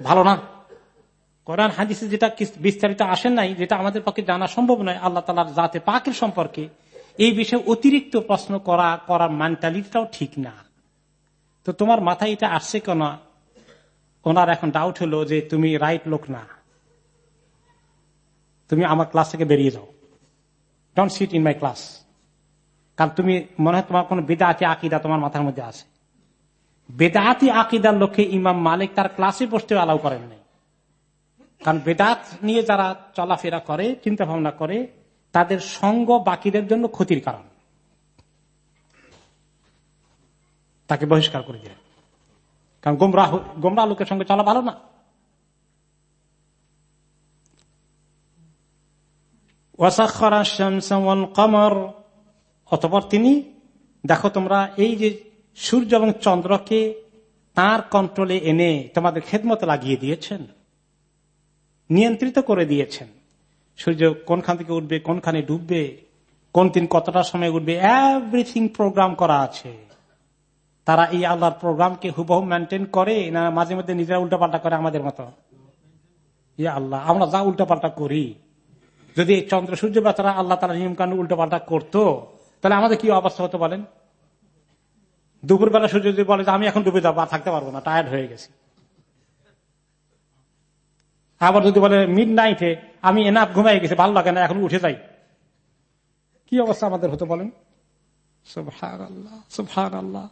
ভালো না? কোরআন হাদিসে যেটা বিস্তারিত আসেন নাই, যেটা আমাদের পক্ষে জানা সম্ভব নয়, আল্লাহ তালার জাতে পাকের সম্পর্কে, এই বিষয়ে অতিরিক্ত প্রশ্ন করা, করার মেন্টালিটিটাও ঠিক না। তো তোমার মাথায় এটা আসছে কেন? ওনার এখন ডাউট হলো যে তুমি রাইট লোক না। তুমি আমার ক্লাস থেকে বেরিয়ে যাও। Don't sit in my class কারণ তুমি মনে হয় তোমার কোন বেদাতি আকিদা তোমার মাথার মধ্যে আছে। বেদাতি আকিদার লক্ষ্যে ইমাম মালিক তার ক্লাসে বসতে অ্যালাউ করেন নাই। কারণ বেদাত নিয়ে যারা চলাফেরা করে চিন্তা ভাবনা করে, তাদের সঙ্গ বাকিদের জন্য ক্ষতির কারণ। তাকে বহিষ্কার করে দিলেন। কারণ গোমরা গোমরা লোকের সঙ্গে চলা ভালো না। কমর। অতপর তিনি, দেখো তোমরা, এই যে সূর্য এবং চন্দ্রকে তার কন্ট্রোলে এনে তোমাদের খেদমত লাগিয়ে দিয়েছেন, নিয়ন্ত্রিত করে দিয়েছেন। সূর্য কোনখান থেকে উঠবে, কোনখানে ডুববে, কোন দিন কতটা সময় উঠবে এভরিথিং প্রোগ্রাম করা আছে। তারা এই আল্লাহর প্রোগ্রামকে হুবহু মেনটেন করে না মাঝে মধ্যে নিজেরা উল্টাপাল্টা করে আমাদের মতো? ইয়া আল্লাহ, আমরা যা উল্টাপাল্টা করি। যদি চন্দ্র, সূর্য বেচারা আল্লাহ তারা নিয়ম কানুন উল্টাপাল্টা করতো, তাহলে আমাদের কি অবস্থা হতে বলেন? দুপুরবেলা সূর্য যদি বলে যে, আমি এখন ডুবে যাব থাকতে পারব না টায়ার্ড হয়ে গেছি। আবার যদি বলে মিড নাইটে আমি এনাফ ঘুমাই গেছি, ভালো লাগে না, এখন উঠে যাই। কি অবস্থা আমাদের হতে বলেন? আল্লাহ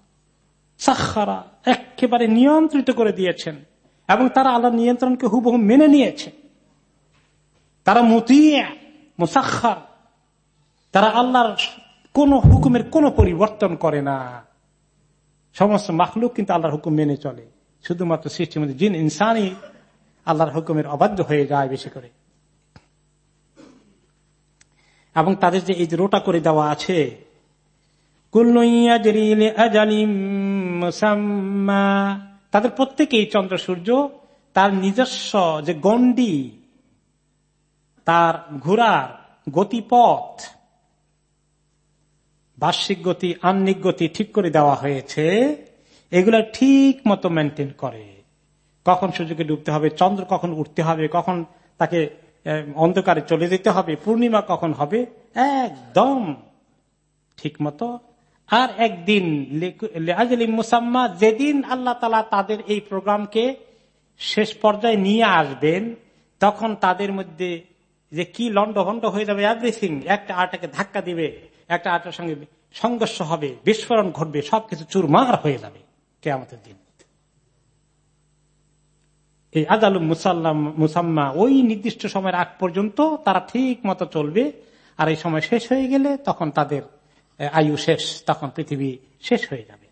সাক্ষারা একেবারে নিয়ন্ত্রিত করে দিয়েছেন এবং তারা আল্লাহ নিয়ন্ত্রণকে হুবহু মেনে নিয়েছে। তারা মতিয়া, মুসাক্ষার। তারা আল্লাহর কোন হুকুমের কোন পরিবর্তন করে না। সমস্ত মাখলুক কিন্তু আল্লাহর হুকুম মেনে চলে। শুধুমাত্র সৃষ্টির মধ্যে জিন, ইনসানই আল্লাহর হুকুমের অবাধ্য হয়ে যায় বেশি করে। এবং তাদের যে এই যে রোটা করে দেওয়া আছে তাদের প্রত্যেকেই চন্দ্র সূর্য, তার নিজস্ব যে গন্ডি তার ঘোরার গতিপথ, বার্ষিক গতি আন্নিক গতি ঠিক করে দেওয়া হয়েছে। এগুলো ঠিক মতো মেনটেন করে। কখন সূর্যকে ডুবতে হবে, চন্দ্র কখন উঠতে হবে, কখন তাকে অন্ধকারে চলে যেতে হবে, পূর্ণিমা কখন হবে, একদম ঠিক মতো আর একদিন মুসাম্মা যেদিন আল্লাহ তালা তাদের এই প্রোগ্রামকে শেষ পর্যায়ে নিয়ে আসবেন, তখন তাদের মধ্যে যে কি লন্ড ভন্ড হয়ে যাবে এভরিথিং একটা আটাকে ধাক্কা দিবে, একটা আটার সঙ্গে সংঘর্ষ হবে, বিস্ফোরণ ঘটবে, সবকিছু চুরমার হয়ে যাবে আমাদের দিন। এই আদাল মুসাল্লাম মুসাম্মা ওই নির্দিষ্ট সময়ের আগ পর্যন্ত তারা ঠিক মতো চলবে, আর এই সময় শেষ হয়ে গেলে তখন তাদের আয়ু শেষ, তখন পৃথিবী শেষ হয়ে যাবে।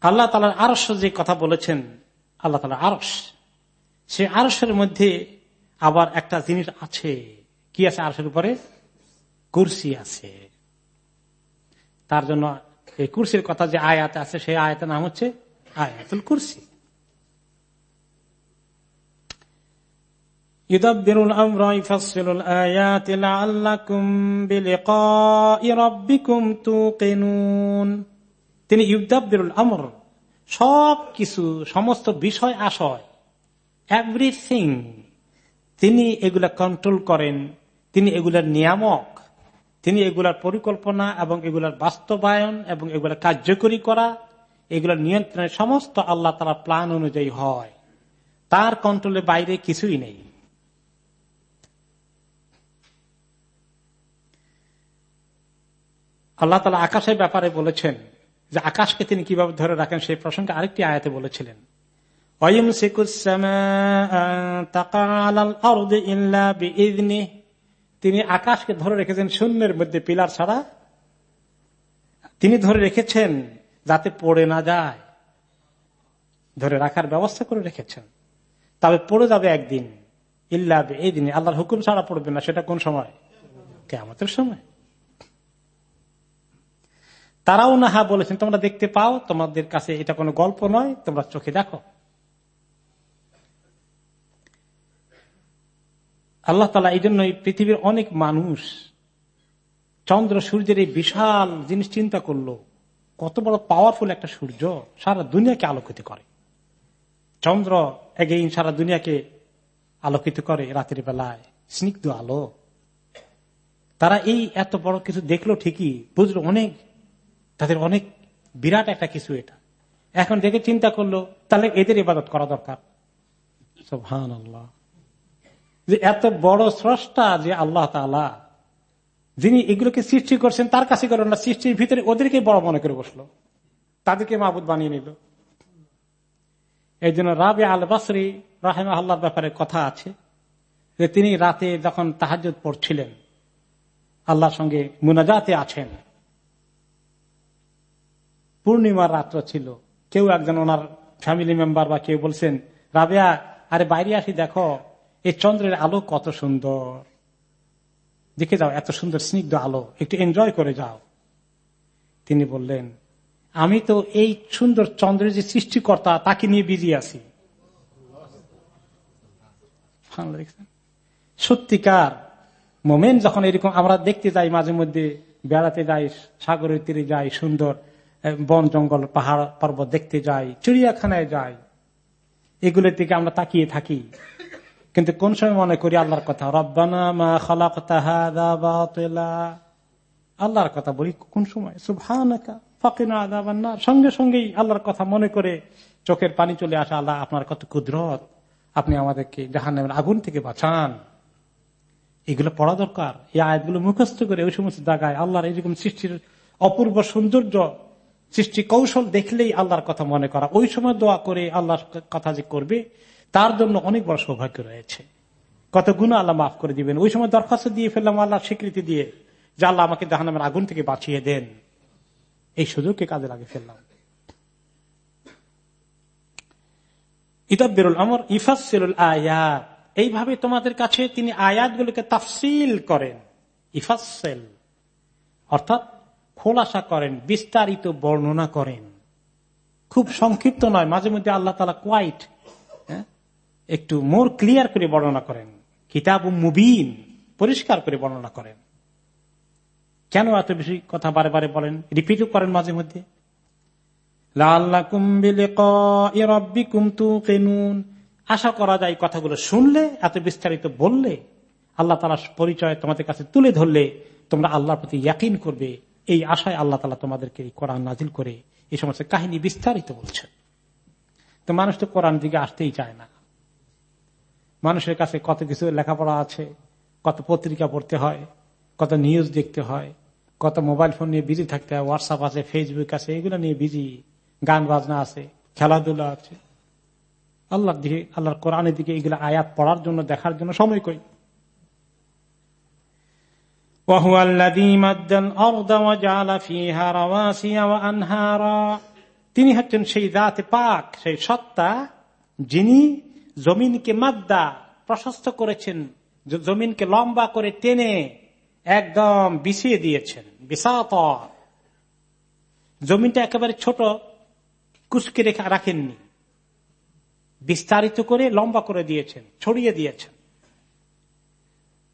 আল্লাহ তালার আরস যে কথা বলেছেন, আল্লাহ তালা আরস সে আরসের মধ্যে আবার একটা জিনিস আছে। কি আছে আরসের উপরে? কুরসি আছে। তার জন্য এই কুরসির কথা যে আয়াত আছে, সেই আয়াতের নাম হচ্ছে আয়াতুল কুরসি। يدبر الأمر يفصل الآيات لعلكم بلقاء ربكم توقنون তিনি ইউদাব্বিরুল আমর সব কিছু সমস্ত বিষয় আশয় এভরিথিং তিনি এগুলা কন্ট্রোল করেন তিনি এগুলার নিয়ামক তিনি এগুলার পরিকল্পনা এবং এগুলার বাস্তবায়ন এবং এগুলা কার্যকরী করা এগুলার নিয়ন্ত্রণের সমস্ত আল্লাহ তারা প্ল্যান অনুযায়ী হয় তার কন্ট্রোলের বাইরে কিছুই নেই আল্লাহ তালা আকাশের ব্যাপারে বলেছেন যে আকাশকে তিনি কীভাবে ধরে রাখেন সেই প্রসঙ্গে আরেকটি আয়াতে বলেছিলেন। তিনি আকাশকে ধরে রেখেছেন শূন্যের মধ্যে, পিলার ছাড়া। তিনি ধরে রেখেছেন যাতে পড়ে না যায়। ধরে রাখার ব্যবস্থা করে রেখেছেন। তবে পড়ে যাবে একদিন। ইল্লা এই দিনে আল্লাহর হুকুম ছাড়া পড়বে না। সেটা কোন সময়? কে আমাদের সময়। তারাও না হা বলেছেন, তোমরা দেখতে পাও, তোমাদের কাছে এটা কোনো গল্প নয়, তোমরা চোখে দেখো। আল্লাহ তালা এই জন্য পৃথিবীর অনেক মানুষ চন্দ্র সূর্যের এই বিশাল জিনিস চিন্তা করল, কত বড় পাওয়ারফুল একটা সূর্য সারা দুনিয়াকে আলোকিত করে। চন্দ্র এগেইন সারা দুনিয়াকে আলোকিত করে রাতের বেলায়, স্নিগ্ধ আলো। তারা এই এত বড় কিছু দেখল ঠিকই, বুঝলো অনেক তাদের অনেক বিরাট একটা কিছু এটা। এখন দেখে চিন্তা করল তাহলে এদের ইবাদত করা দরকার। সোহান আল্লাহ যে এত বড় স্রষ্টা যে আল্লাহ তালা যিনি এগুলোকে সৃষ্টি করছেন তার কাছে করল না সৃষ্টির ভিতরে ওদেরকে বড় মনে করে বসল। তাদেরকে মাহবুদ বানিয়ে নিল। এই জন্য রাবে আল বাসরি রাহেমা আল্লাহর ব্যাপারে কথা আছে। যে তিনি রাতে যখন তাহাজ পড়ছিলেন আল্লাহর সঙ্গে মুনাজাতে আছেন। পূর্ণিমার রাত্র ছিল। কেউ একজন ওনার ফ্যামিলি মেম্বার বা কেউ বলছেন, রাবেয়া, আরে বাইরে আসি, দেখো, এই চন্দ্রের আলো কত সুন্দর। দেখে যাও, এত সুন্দর স্নিগ্ধ আলো, একটু এনজয় করে যাও। তিনি বললেন, আমি তো এই সুন্দর চন্দ্রের যে সৃষ্টিকর্তা, তাকে নিয়ে বিজি আছি। সত্যিকার মোমেন্ট যখন এরকম আমরা দেখতে যাই, মাঝে মধ্যে বেড়াতে যাই, সাগরের তীরে যাই, সুন্দর বন, জঙ্গল, পাহাড়, পর্বত দেখতে যাই, চিড়িয়াখানায় যাই, এগুলোর দিকে আমরা তাকিয়ে থাকি। কিন্তু কোন সময় মনে করি আল্লাহর কথা? রব্বানা মা খালাক আল্লাহর কথা বলি কোন সময়? সুভানাকা সঙ্গে সঙ্গেই আল্লাহর কথা মনে করে চোখের পানি চলে আসা, আল্লাহ আপনার কত কুদরত। আপনি আমাদেরকে জাহান্নামের আগুন থেকে বাঁচান। এগুলো পড়া দরকার। এই আয়াতগুলো মুখস্থ করে ওই সমস্ত জায়গায় আল্লাহর এইরকম সৃষ্টির অপূর্ব সৌন্দর্য সৃষ্টি কৌশল দেখলেই আল্লাহর কথা মনে করা। ওই সময় দোয়া করে আল্লাহর কথা যে করবে, তার জন্য অনেক বড় সৌভাগ্য রয়েছে। কত গুণ আল্লাহ মাফ করে দিবেন। ওই সময় দরখাস্ত দিয়ে ফেললাম আল্লাহ স্বীকৃতি দিয়ে যে আল্লাহ আমাকে জাহান্নামের আগুন থেকে বাঁচিয়ে দেন। এই সুযোগকে কাজে লাগে ফেললাম। ইতাবিরুল আমর ইফাসিরুল আয়াত। এইভাবে তোমাদের কাছে তিনি আয়াতগুলোকে তাফসিল করেন। ইফাসেল অর্থাৎ খোলাসা করেন বিস্তারিত বর্ণনা করেন। খুব সংক্ষিপ্ত নয় মাঝে মধ্যে আল্লাহ তালা কোয়াইট হ্যাঁ, একটু মোর ক্লিয়ার করে বর্ণনা করেন। কিতাব মুবিন পরিষ্কার করে বর্ণনা করেন। কেন এত বেশি কথা বারে বারে বলেন? রিপিটও করেন মাঝে মধ্যে। আশা করা যায় কথাগুলো শুনলে এত বিস্তারিত বললে আল্লাহ তালা পরিচয় তোমাদের কাছে তুলে ধরলে তোমরা আল্লাহর প্রতি ইয়াকিন করবে। এই আশায় আল্লাহ তালা তোমাদেরকে এই কোরআন নাজিল করে এই সমস্ত কাহিনী বিস্তারিত বলছে তো মানুষ তো কোরআন দিকে আসতেই চায় না। মানুষের কাছে কত কিছু লেখাপড়া আছে, কত পত্রিকা পড়তে হয়, কত নিউজ দেখতে হয়, কত মোবাইল ফোন নিয়ে বিজি থাকতে হয় হোয়াটসঅ্যাপ আছে ফেসবুক আছে, এগুলো নিয়ে বিজি গান বাজনা আছে, খেলাধুলা আছে। আল্লাহর দিকে, আল্লাহর কোরআনের দিকে এগুলো আয়াত পড়ার জন্য, দেখার জন্য সময় কই? তিনি হচ্ছেন সেই দাঁতে পাক, সেই সত্তা, যিনি জমিনকে মাদ্দা, প্রশস্ত করেছেন জমিনকে লম্বা করে টেনে একদম বিছিয়ে দিয়েছেন বিশাত জমিনটা একেবারে ছোট, কুচকে রেখা রাখেননি। বিস্তারিত করে লম্বা করে দিয়েছেন, ছড়িয়ে দিয়েছেন।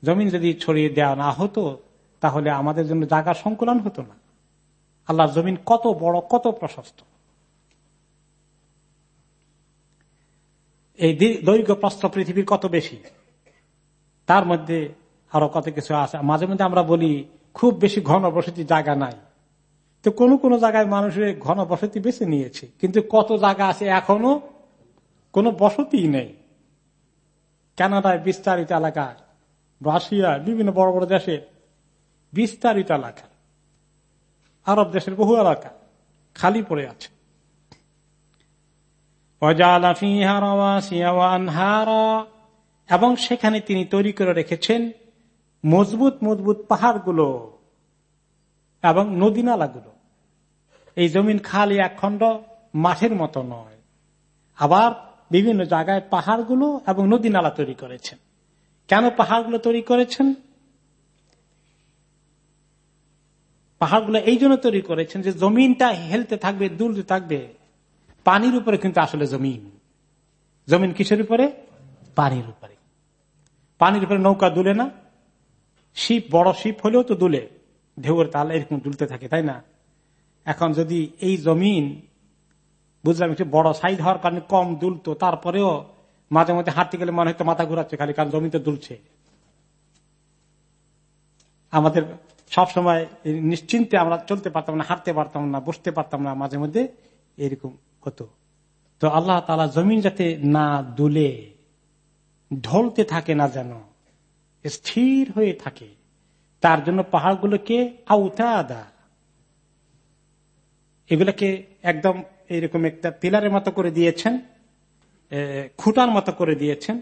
জমিন যদি ছড়িয়ে দেওয়া না হতো তাহলে আমাদের জন্য জায়গা সংকুলন হতো না। আল্লাহর জমিন কত বড়, কত প্রশস্ত। এই দৈর্ঘ্য প্রস্থ পৃথিবীর কত বেশি? তার মধ্যে আরও কত কিছু আছে। মাঝে মধ্যে আমরা বলি, খুব বেশি ঘন বসতি জায়গা নাই। তো কোন কোন জায়গায় মানুষের ঘন বসতি বেছে নিয়েছে। কিন্তু কত জায়গা আছে এখনও? কোনো বসতি নেই। কানাডায় বিস্তারিত এলাকা, রাশিয়া, বিভিন্ন বড় বড় দেশের বিস্তারিত এলাকা। আরব দেশের বহু এলাকা খালি পড়ে আছে। এবং সেখানে তিনি তৈরি করে রেখেছেন মজবুত মজবুত পাহাড়গুলো এবং নদী নালাগুলো। এই জমিন খালি একখণ্ড, মাঠের মতো নয়। আবার বিভিন্ন জায়গায় পাহাড়গুলো এবং নদী নালা তৈরি করেছেন। কেন পাহাড়গুলো তৈরি করেছেন? পাহাড়গুলো এই জন্য তৈরি করেছেন যে জমিনটা হেলতে থাকবে, দুলতে থাকবে। পানির উপরে কিন্তু আসলে জমিন। জমিন কিসের উপরে? পানির উপরে। পানির উপরে নৌকা দুলে না? শিপ, বড় শিপ হলেও তো দুলে। ঢেউয়ের তাল এরকম দুলতে থাকে, তাই না? এখন যদি এই জমিন, বুঝলাম একটু বড় সাইজ হওয়ার কারণে কম দুলতো, তারপরেও মাঝে মধ্যে হাঁটতে গেলে মনে হয়তো মাথা ঘুরাচ্ছে খালি, কারণ জমিতে দুলছে। আমাদের সব সময় নিশ্চিন্তে আমরা চলতে পারতাম না, হাঁটতে পারতাম না, বসতে পারতাম না, মাঝে মধ্যে এরকম হতো। তো আল্লাহ তালা জমিন যাতে না দুলে, ঢলতে থাকে না যেন, স্থির হয়ে থাকে, তার জন্য পাহাড়গুলোকে আউতা আদা এগুলোকে একদম এরকম একটা পিলারের মতো করে দিয়েছেন খুঁটার মতো করে দিয়েছেন।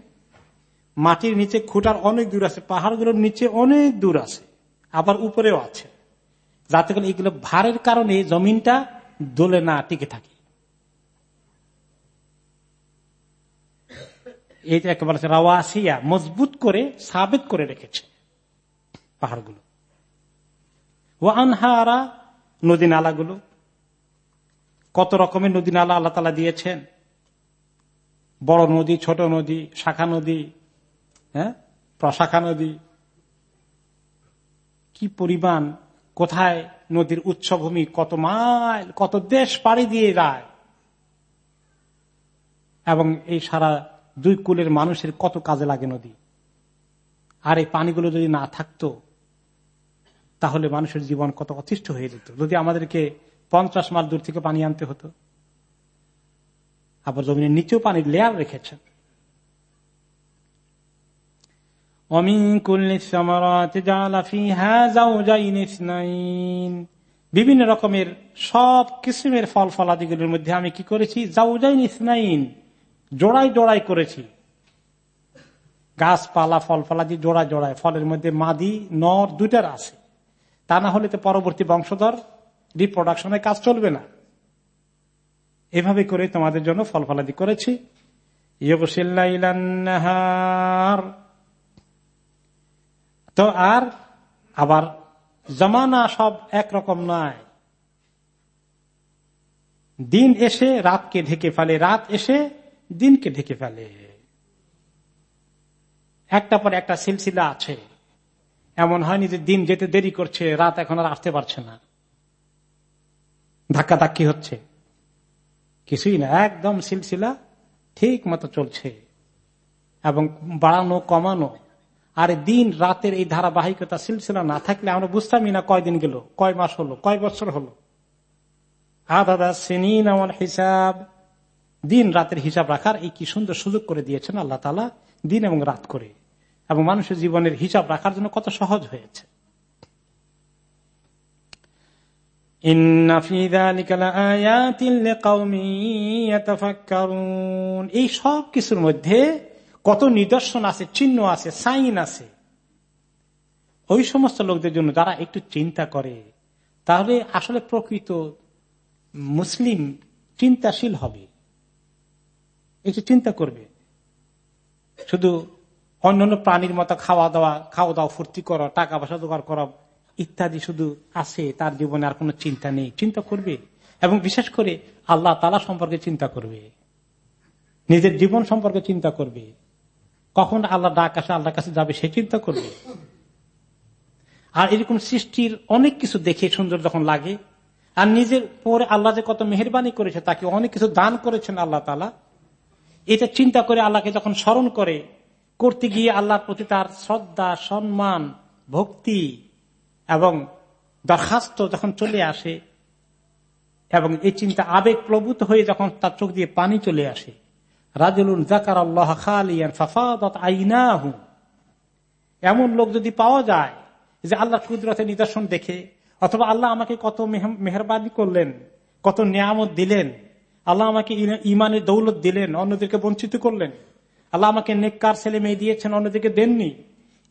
মাটির নিচে খুঁটার অনেক দূর আছে, পাহাড়গুলোর নিচে অনেক দূর আছে। আবার উপরেও আছে। যাতে করে এগুলো ভারের কারণে জমিনটা দোলে না টিকে থাকে। এইটা একেবারে মজবুত করে সাবেত করে রেখেছে পাহাড়গুলো। ও আনহারা নদী নালাগুলো। কত রকমের নদী নালা আল্লাহ তালা দিয়েছেন। বড় নদী, ছোট নদী, শাখা নদী হ্যাঁ? প্রশাখা নদী কি পরিমাণ, কোথায় নদীর উচ্চভূমি, কত মাইল, কত দেশ পাড়ি দিয়ে যায়। এবং এই সারা দুই কুলের মানুষের কত কাজে লাগে নদী। আর এই পানিগুলো যদি না থাকতো, তাহলে মানুষের জীবন কত অতিষ্ঠ হয়ে যেত। যদি আমাদেরকে পঞ্চাশ মাইল দূর থেকে পানি আনতে হতো, আবার জমিনের নিচেও পানির লেয়ার রেখেছেন। বিভিন্ন রকমের সব কিসিমের ফল ফলাদিগুলির মধ্যে আমি কি করেছি? জাউজাইন ইসনাইন জোড়াই জোড়াই করেছি। গাছপালা ফল ফলাদি জোড়ায় জোড়ায়, ফলের মধ্যে মাদি, নর দুইটার আছে। তা না হলে তো পরবর্তী বংশধর রিপ্রোডাকশনের কাজ চলবে না। এভাবে করে তোমাদের জন্য ফল ফলাদি করেছি তো আর আবার জমানা সব একরকম নয়। দিন এসে রাতকে ঢেকে ফেলে, রাত এসে দিনকে ঢেকে ফেলে। একটা পর একটা সিলসিলা আছে। এমন হয়নি যে দিন যেতে দেরি করছে, রাত এখন আর আসতে পারছে না। ধাক্কা ধাক্কি হচ্ছে। কিছুই না, একদম সিলসিলা ঠিক মতো চলছে। এবং বাড়ানো, কমানো আর দিন রাতের এই ধারাবাহিকতা সিলসিলা না থাকলে আমরা বুঝতামই না কয়দিন গেল, কয় মাস হলো, কয় বছর হলো। আদা সিনিন আমার হিসাব। দিন রাতের হিসাব রাখার এই কি সুন্দর সুযোগ করে দিয়েছেন আল্লাহ তালা দিন এবং রাত করে। এবং মানুষের জীবনের হিসাব রাখার জন্য কত সহজ হয়েছে। এই সব কিছুর মধ্যে কত নিদর্শন আছে, চিহ্ন আছে, সাইন আছে। ওই সমস্ত লোকদের জন্য যারা একটু চিন্তা করে। তাহলে আসলে প্রকৃত মুসলিম চিন্তাশীল হবে। একটু চিন্তা করবে। শুধু অন্যান্য প্রাণীর মতো খাওয়া দাওয়া খাওয়া দাওয়া, ফুর্তি করা, টাকা পয়সা জোগাড় করা, ইত্যাদি শুধু আছে, তার জীবনে আর কোনো চিন্তা নেই। চিন্তা করবে। এবং বিশেষ করে আল্লাহ তালা সম্পর্কে চিন্তা করবে। নিজের জীবন সম্পর্কে চিন্তা করবে। কখন আল্লাহ ডাক আসে, আল্লাহর কাছে যাবে, সে চিন্তা করবে। আর এরকম সৃষ্টির অনেক কিছু দেখে সুন্দর যখন লাগে, আর নিজের পরে আল্লাহ যে কত মেহরবানি করেছে, তাকে অনেক কিছু দান করেছেন আল্লাহ তালা এটা চিন্তা করে আল্লাহকে যখন স্মরণ করে, করতে গিয়ে আল্লাহর প্রতি তার শ্রদ্ধা, সম্মান, ভক্তি এবং দরখাস্ত যখন চলে আসে, এবং এই চিন্তা আবেগ প্রভূত হয়ে যখন তার চোখ দিয়ে পানি চলে আসে এমন লোক যদি পাওয়া যায় যে আল্লাহ কুদরতের নিদর্শন দেখে, অথবা আল্লাহ আমাকে কত মেহরবানি করলেন, কত নিয়ামত দিলেন, আল্লাহ আমাকে ইমানের দৌলত দিলেন, অন্যদেরকে বঞ্চিত করলেন, আল্লাহ আমাকে নেককার ছেলে মেয়ে দিয়েছেন, অন্যদেরকে দেননি,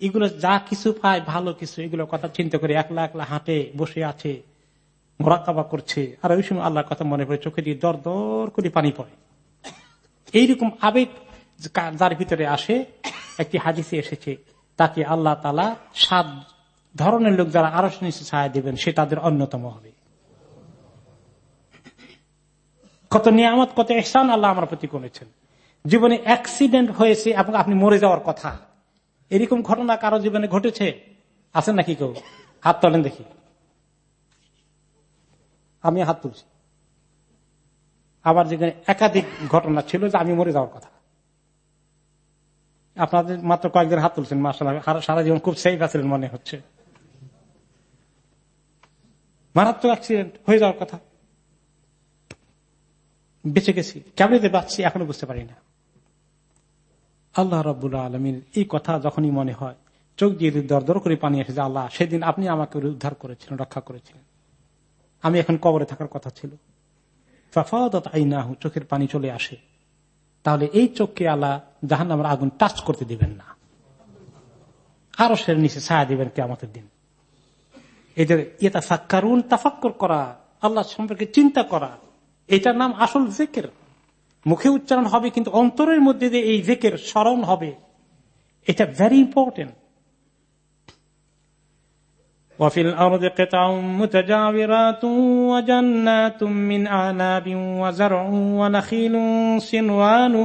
এগুলো যা কিছু পায় ভালো কিছু এগুলো কথা চিন্তা করে একলা একলা হাঁটে, বসে আছে, মোরাকাবা করছে। আর ওই সময় আল্লাহর কথা মনে পড়ে, চোখে দিয়ে দর দর করে পানি পড়ে। এইরকম আবেগ যার ভিতরে আসে, একটি হাদিসে এসেছে তাকে আল্লাহ তালা সাত ধরনের লোক যারা আরও ছায়া দেবেন, সে তাদের অন্যতম হবে। কত নিয়ামত, কত এহসান আল্লাহ আমার প্রতি করেছেন। জীবনে অ্যাক্সিডেন্ট হয়েছে এবং আপনি মরে যাওয়ার কথা। এরকম ঘটনা কারও জীবনে ঘটেছে? আছেন নাকি কেউ? হাত তোলেন দেখি। আমি হাত তুলছি। আবার যেখানে একাধিক ঘটনা ছিল যে আমি মরে যাওয়ার কথা। আপনাদের মাত্র কয়েকদিন হাত তুলছেন মার্শাল সারা জীবন খুব সেফ আছিলেন মনে হচ্ছে। মারাত্মক অ্যাক্সিডেন্ট হয়ে যাওয়ার কথা। বেঁচে গেছি। কেমন বাঁচছি এখনও বুঝতে পারি না। আল্লাহ রব্বুল আলমীর এই কথা যখনই মনে হয়, চোখ দিয়ে দর দর করে পানি এসেছে আল্লাহ, সেদিন আপনি আমাকে উদ্ধার করেছিলেন, রক্ষা করেছিলেন। আমি এখন কবরে থাকার কথা ছিল। চোখের পানি চলে আসে। তাহলে এই চোখকে আল্লাহ জাহান আমার আগুন টাচ করতে দিবেন না। আরও সে নিচে ছায়া দিবেন কে আমাদের দিন। এদের এটা সাক্কারুন তাফাক্কর করা, আল্লাহ সম্পর্কে চিন্তা করা, এটার নাম আসল জেকের। মুখে উচ্চারণ হবে, কিন্তু অন্তরের মধ্যে দিয়ে এই জেকের স্মরণ হবে। এটা ভেরি ইম্পর্টেন্ট وفي الأرض قطع متجاورات وجنات من أعناب وزرع ونخيل سنوان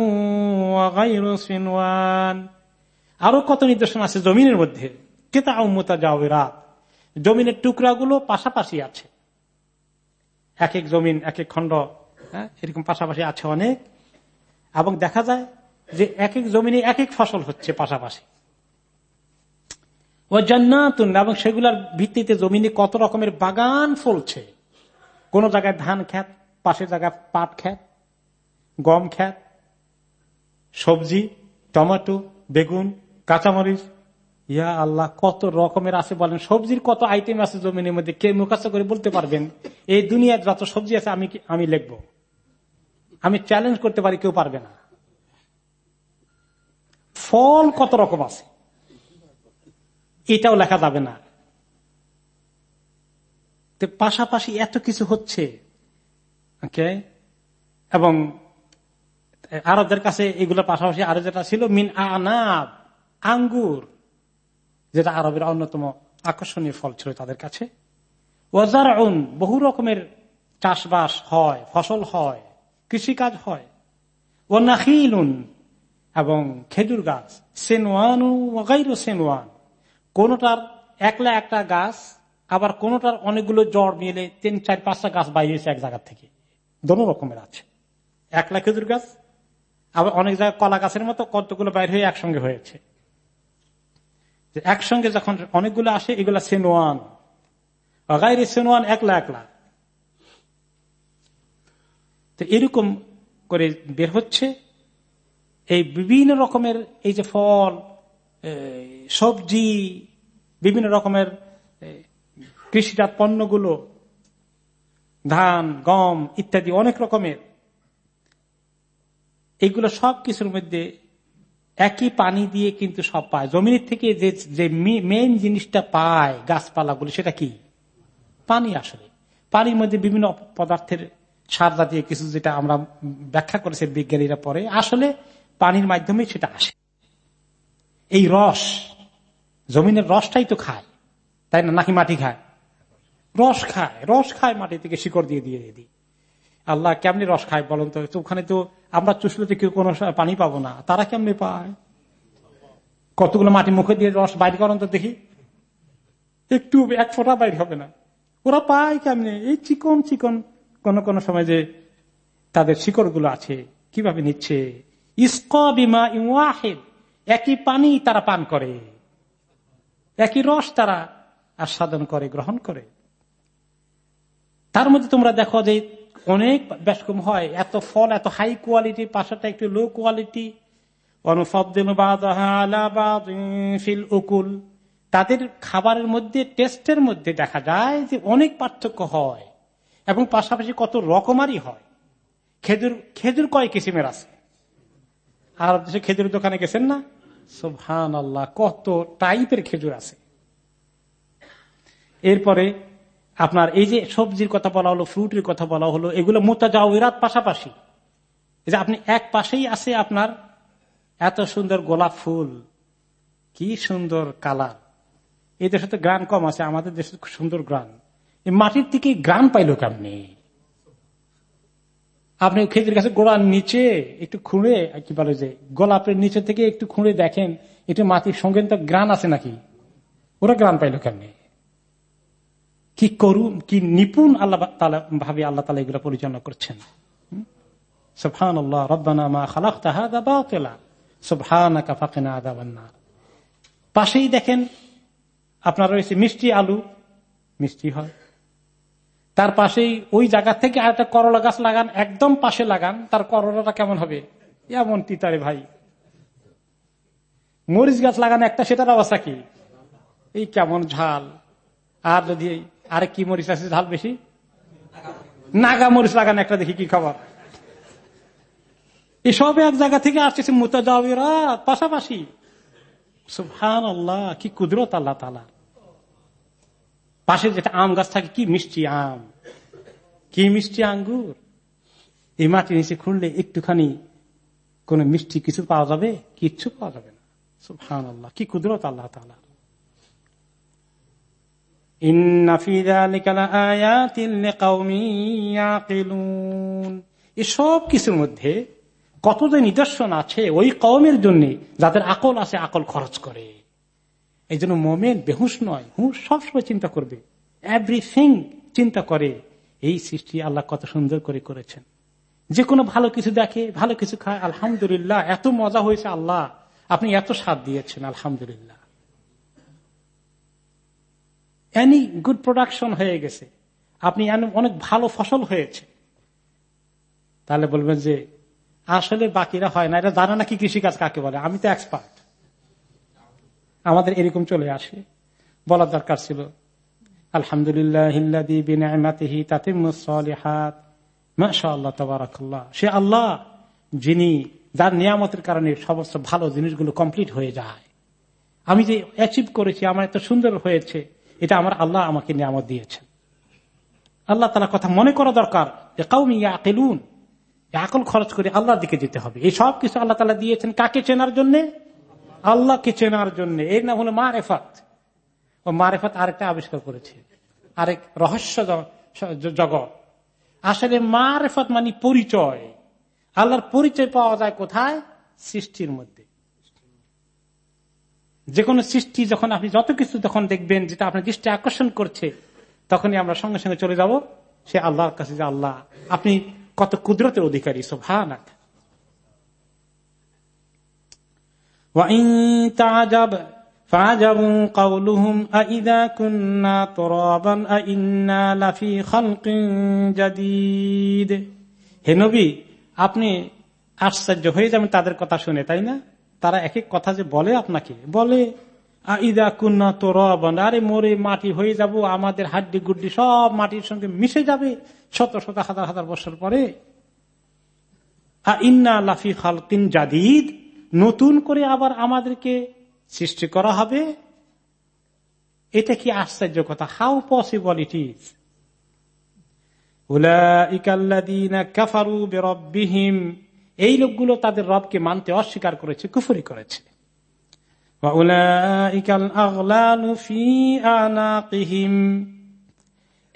وغير سنوان আরো কত নিদর্শন আছে জমিনের মধ্যে কেতা মুতাজাওয়াত জমিনের টুকরাগুলো পাশাপাশি আছে এক এক জমিন এক এক খণ্ড হ্যাঁ, এরকম পাশাপাশি আছে অনেক এবং দেখা যায় যে এক এক জমিনে এক এক ফসল হচ্ছে পাশাপাশি ও জান্নাতুন, এবং সেগুলোর ভিত্তিতে জমিনে কত রকমের বাগান ফলছে। কোন জায়গায় ধান খ্যাত পাশের জায়গায় পাট খ্যাত গম খ্যাত সবজি, টমেটো, বেগুন, কাঁচামরিচ। ইয়া আল্লাহ, কত রকমের আছে বলেন। সবজির কত আইটেম আছে জমিনের মধ্যে, কে মুখাস্ত করে বলতে পারবেন? এই দুনিয়ার যত সবজি আছে, আমি আমি লিখব। আমি চ্যালেঞ্জ করতে পারি, কেউ পারবে না। ফল কত রকম আছে? এটাও লেখা যাবে না। পাশাপাশি এত কিছু হচ্ছে এবং আরবদের কাছে এগুলো পাশাপাশি আরও যেটা ছিল, মিন আনাব, আঙ্গুর, যেটা আরবের অন্যতম আকর্ষণীয় ফল ছিল তাদের কাছে। ওয়াজার বহু রকমের চাষবাস হয়, ফসল হয়, কৃষিকাজ হয়। ও নাহিলুন এবং খেজুর গাছ, সেনওয়ানু সেনওয়ান। কোনটার একলা একটা গাছ, আবার কোনটার অনেকগুলো জ্বর মিলে তিন, চার, পাঁচটা গাছ বাইরেছে এক জায়গা থেকে। দোনো রকমের আছে। একলা খেজুর গাছ, আবার অনেক জায়গায় কলা গাছের মতো কতগুলো বাইর হয়ে একসঙ্গে হয়েছে। একসঙ্গে যখন অনেকগুলো আসে, এগুলা সেনোয়ান। গাইরে সেনোয়ান একলা একলা। তো এরকম করে বের হচ্ছে। এই বিভিন্ন রকমের এই যে ফল সবজি বিভিন্ন রকমের কৃষিজাত পণ্যগুলো, ধান, গম ইত্যাদি অনেক রকমের। এইগুলো সব কিছুর মধ্যে একই পানি দিয়ে কিন্তু সব পায়। জমিনের থেকে যে মেন জিনিসটা পায় গাছপালাগুলো, সেটা কি? পানি আসলে। পানির মধ্যে বিভিন্ন পদার্থের সার জাতীয় কিছু যেটা আমরা ব্যাখ্যা করেছে বিজ্ঞানীরা পরে, আসলে পানির মাধ্যমে সেটা আসে। এই রস জমিনের রসটাই তো খায়। তাই না? নাকি মাটি খায়? রস খায়। রস খায় মাটি থেকে শিকড় দিয়ে দিয়ে দিই আল্লাহ কেমনি রস খায় বলেন তো? ওখানে তো আমরা চুষলে তো কেউ কোনো পানি পাবো না। তারা কেমনি পায়? কতগুলো মাটি মুখে দিয়ে রস বাইর করেন তো দেখি। একটু এক ফোটা বাইর হবে না। ওরা পায় কেমনে? এই চিকন চিকন। কোন কোন সময় যে তাদের শিকড় আছে, কীভাবে নিচ্ছে? ইস্কিমা ওয়াহেদ। একই পানি তারা পান করে। একই রস তারা আস্বাদন করে, গ্রহণ করে। তার মধ্যে তোমরা দেখো যে অনেক ব্যস্কম হয়, এত ফল, এত হাই কোয়ালিটি, পাশাটা একটু লো কোয়ালিটি। ফিল উকুল। তাদের খাবারের মধ্যে, টেস্টের মধ্যে দেখা যায় যে অনেক পার্থক্য হয় এবং পাশাপাশি কত রকমারই হয়। খেজুর খেজুর কয় কিসিমের আছে? আর খেজুর দোকানে গেছেন না? সোভান আল্লাহ কত টাইপের খেজুর আছে। এরপরে আপনার এই যে সবজির কথা বলা হলো ফ্রুটের কথা বলা হলো, এগুলো মোতা যাওয়াত পাশাপাশি যে আপনি এক পাশেই আছে আপনার এত সুন্দর গোলাপ ফুল, কি সুন্দর কালার। এই দেশে তো গ্রান কম আছে, আমাদের দেশে সুন্দর গ্রান। এই মাটির থেকে গ্রান পাইল কেমনি? আপনি খেজুর গাছের গোড়ার নিচে একটু খুঁড়ে কি বলে যে, গোলাপের নিচে থেকে একটু খুঁড়ে দেখেন, একটু মাটির সঙ্গে তো গ্রান আছে নাকি? ওরা গ্রান পাইল কেমনি? কি করুন, কি নিপুণ আল্লাহ ভাবে আল্লাহ তালা এগুলো পরিচালনা করছেন। পাশেই দেখেন, আপনার রয়েছে মিষ্টি আলু। মিষ্টি হয়। তার পাশেই ওই জায়গা থেকে আরেকটা করলা গাছ লাগান, একদম পাশে লাগান, তার করলাটা কেমন হবে? এমন তিতারে ভাই। মরিচ গাছ লাগান একটা, সেটার অবস্থা কি? এই কেমন ঝাল। আর যদি আরে কি মরিচ আছে, ঝাল বেশি? নাগা মরিচ লাগান একটা দেখি কি খবর। এসব এক জায়গা থেকে আসতেছে মুতাজাবিরা পাশাপাশি। সুহান আল্লাহ কি কুদরত আল্লাহ তালা পাশে যেটা আম গাছ থাকে, কি মিষ্টি আম? কি মিষ্টি আঙ্গুর? এই মাটি নিচে খুঁড়লে একটুখানি কোন মিষ্টি কিছু পাওয়া যাবে? কিচ্ছু পাওয়া যাবে না। সুহান আল্লাহ কি কুদরত আল্লাহ তালা এসব কিছুর মধ্যে কত যে নিদর্শন আছে, ওই কমের জন্য যাদের আকল আছে, আকল খরচ করে। এই জন্য মোমেন বেহুশ নয় হুঁশ সবসময় চিন্তা করবে। এভরিথিং চিন্তা করে। এই সৃষ্টি আল্লাহ কত সুন্দর করে করেছেন। যে কোনো ভালো কিছু দেখে, ভালো কিছু খায়, আলহামদুলিল্লাহ, এত মজা হয়েছে আল্লাহ। আপনি এত স্বাদ দিয়েছেন, আলহামদুলিল্লাহ। এনি গুড প্রোডাকশন হয়ে গেছে। আপনি অনেক ভালো ফসল হয়েছে। তাহলে বলবেন যে, আসলে বাকিরা হয় না। এটা জানে নাকি কৃষিকাজ কাকে বলে? আমি তো এক্সপার্ট আমাদের এরকম চলে আসে। বলার দরকার ছিল আলহামদুলিল্লাহ সে আল্লাহ, যিনি যার নিয়ামতের কারণে সমস্ত ভালো জিনিসগুলো কমপ্লিট হয়ে যায়। আমি যে অ্যাচিভ করেছি, আমার এত সুন্দর হয়েছে, এটা আমার আল্লাহ আমাকে নিয়ামত দিয়েছেন। আল্লাহ তালা কথা মনে করা দরকার যে কাউমি আকেলুন আকল খরচ করে আল্লাহর দিকে যেতে হবে। এই সব কিছু আল্লাহ তালা দিয়েছেন কাকে চেনার জন্য? আল্লাহকে চেনার জন্য। এর নাম হলো মা রেফাত ও মা রেফাত আরেকটা আবিষ্কার করেছে। আরেক রহস্য জগৎ। আসলে মা রেফাত মানে পরিচয়। আল্লাহর পরিচয় পাওয়া যায় কোথায়? সৃষ্টির মধ্যে। যে কোনো সৃষ্টি যখন আপনি যত কিছু যখন দেখবেন যেটা আপনার দৃষ্টি আকর্ষণ করছে, তখনই আমরা সঙ্গে সঙ্গে চলে যাব। সে আল্লাহর কাছে যে আল্লাহ, আপনি কত কুদরতের অধিকারী সোভানাক আপনি আশ্চর্য হয়ে যাবেন তাদের কথা শুনে তাই না তারা এক এক কথা যে বলে আপনাকে বলে ইদা কুন্না তো রবান আরে মরে মাটি হয়ে যাব আমাদের হাড্ডি গুড্ডি সব মাটির সঙ্গে মিশে যাবে শত শত হাজার হাজার বছর পরে ইন্না লাফি খালকিন জাদিদ নতুন করে আবার আমাদেরকে সৃষ্টি করা হবে, এটা কি আশ্চর্য কথা হাউ পসিবল ইট ইজ এই লোকগুলো তাদের রবকে মানতে অস্বীকার করেছে, কুফুরি করেছে।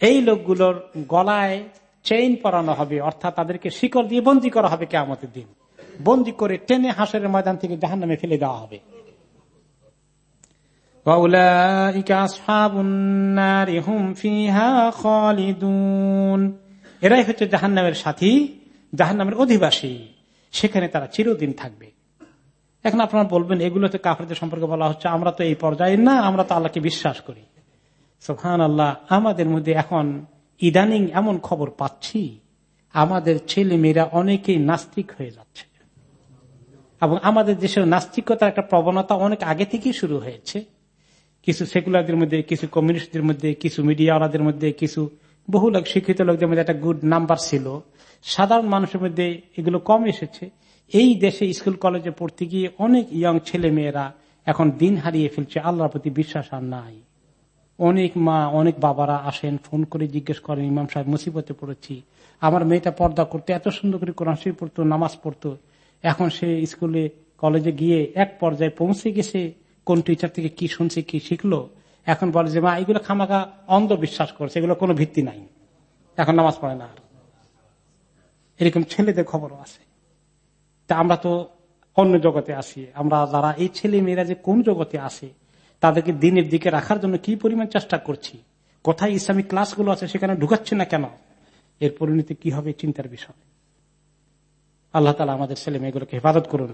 এই লোকগুলোর গলায় চেইন পরানো হবে, অর্থাৎ তাদেরকে শিকল দিয়ে বন্দি করা হবে কেমতের দিন। বন্দি করে টেনে হাসের ময়দান থেকে জাহান নামে ফেলে দেওয়া হবে। এরাই হচ্ছে জাহান নামের সাথী জাহান নামের অধিবাসী। সেখানে তারা চিরদিন থাকবে। এখন আপনারা বলবেন এগুলো তো কাফরদের সম্পর্কে বলা হচ্ছে, আমরা তো এই পর্যায়ে না, আমরা তো আল্লাহকে বিশ্বাস করি। সোহান আল্লাহ আমাদের মধ্যে এখন ইদানিং এমন খবর পাচ্ছি, আমাদের ছেলে মেয়েরা অনেকেই নাস্তিক হয়ে যাচ্ছে। এবং আমাদের দেশের নাস্তিকতার একটা প্রবণতা অনেক আগে থেকেই শুরু হয়েছে। কিছু সেকুলারদের মধ্যে, কিছু কমিউনিস্টদের মধ্যে, কিছু মিডিয়াওয়ালাদের মধ্যে, কিছু বহু লোক শিক্ষিত লোকদের মধ্যে একটা গুড নাম্বার ছিল। সাধারণ মানুষের মধ্যে এগুলো কম এসেছে। এই দেশে স্কুল, কলেজে পড়তে গিয়ে অনেক ইয়ং ছেলে মেয়েরা এখন দিন হারিয়ে ফেলছে, আল্লাহর প্রতি বিশ্বাস আর নাই। অনেক মা, অনেক বাবারা আসেন ফোন করে জিজ্ঞেস করেন, ইমাম সাহেব, মুসিবতে পড়েছি। আমার মেয়েটা পর্দা করতে এত সুন্দর করে কোরআন পড়তো, নামাজ পড়তো। এখন সে স্কুলে, কলেজে গিয়ে এক পর্যায়ে পৌঁছে গেছে, কোন টিচার থেকে কি শুনছে, কি শিখলো। এখন বলে যে, মা, এগুলো খামাখা অন্ধবিশ্বাস করছে, এগুলো কোনো ভিত্তি নাই। এখন নামাজ পড়ে না আর। এরকম ছেলেদের খবরও আছে। তা আমরা তো অন্য জগতে আসি আমরা যারা এই ছেলে মেয়েরা যে কোন জগতে আসে তাদেরকে দিনের দিকে রাখার জন্য কি পরিমাণ চেষ্টা করছি? কোথায় ইসলামিক ক্লাসগুলো আছে সেখানে ঢুকাচ্ছে না কেন? এর পরিণতি কি হবে, চিন্তার বিষয়। আল্লাহ তালা আমাদের ছেলে মেয়েগুলোকে হেফাজত করুন।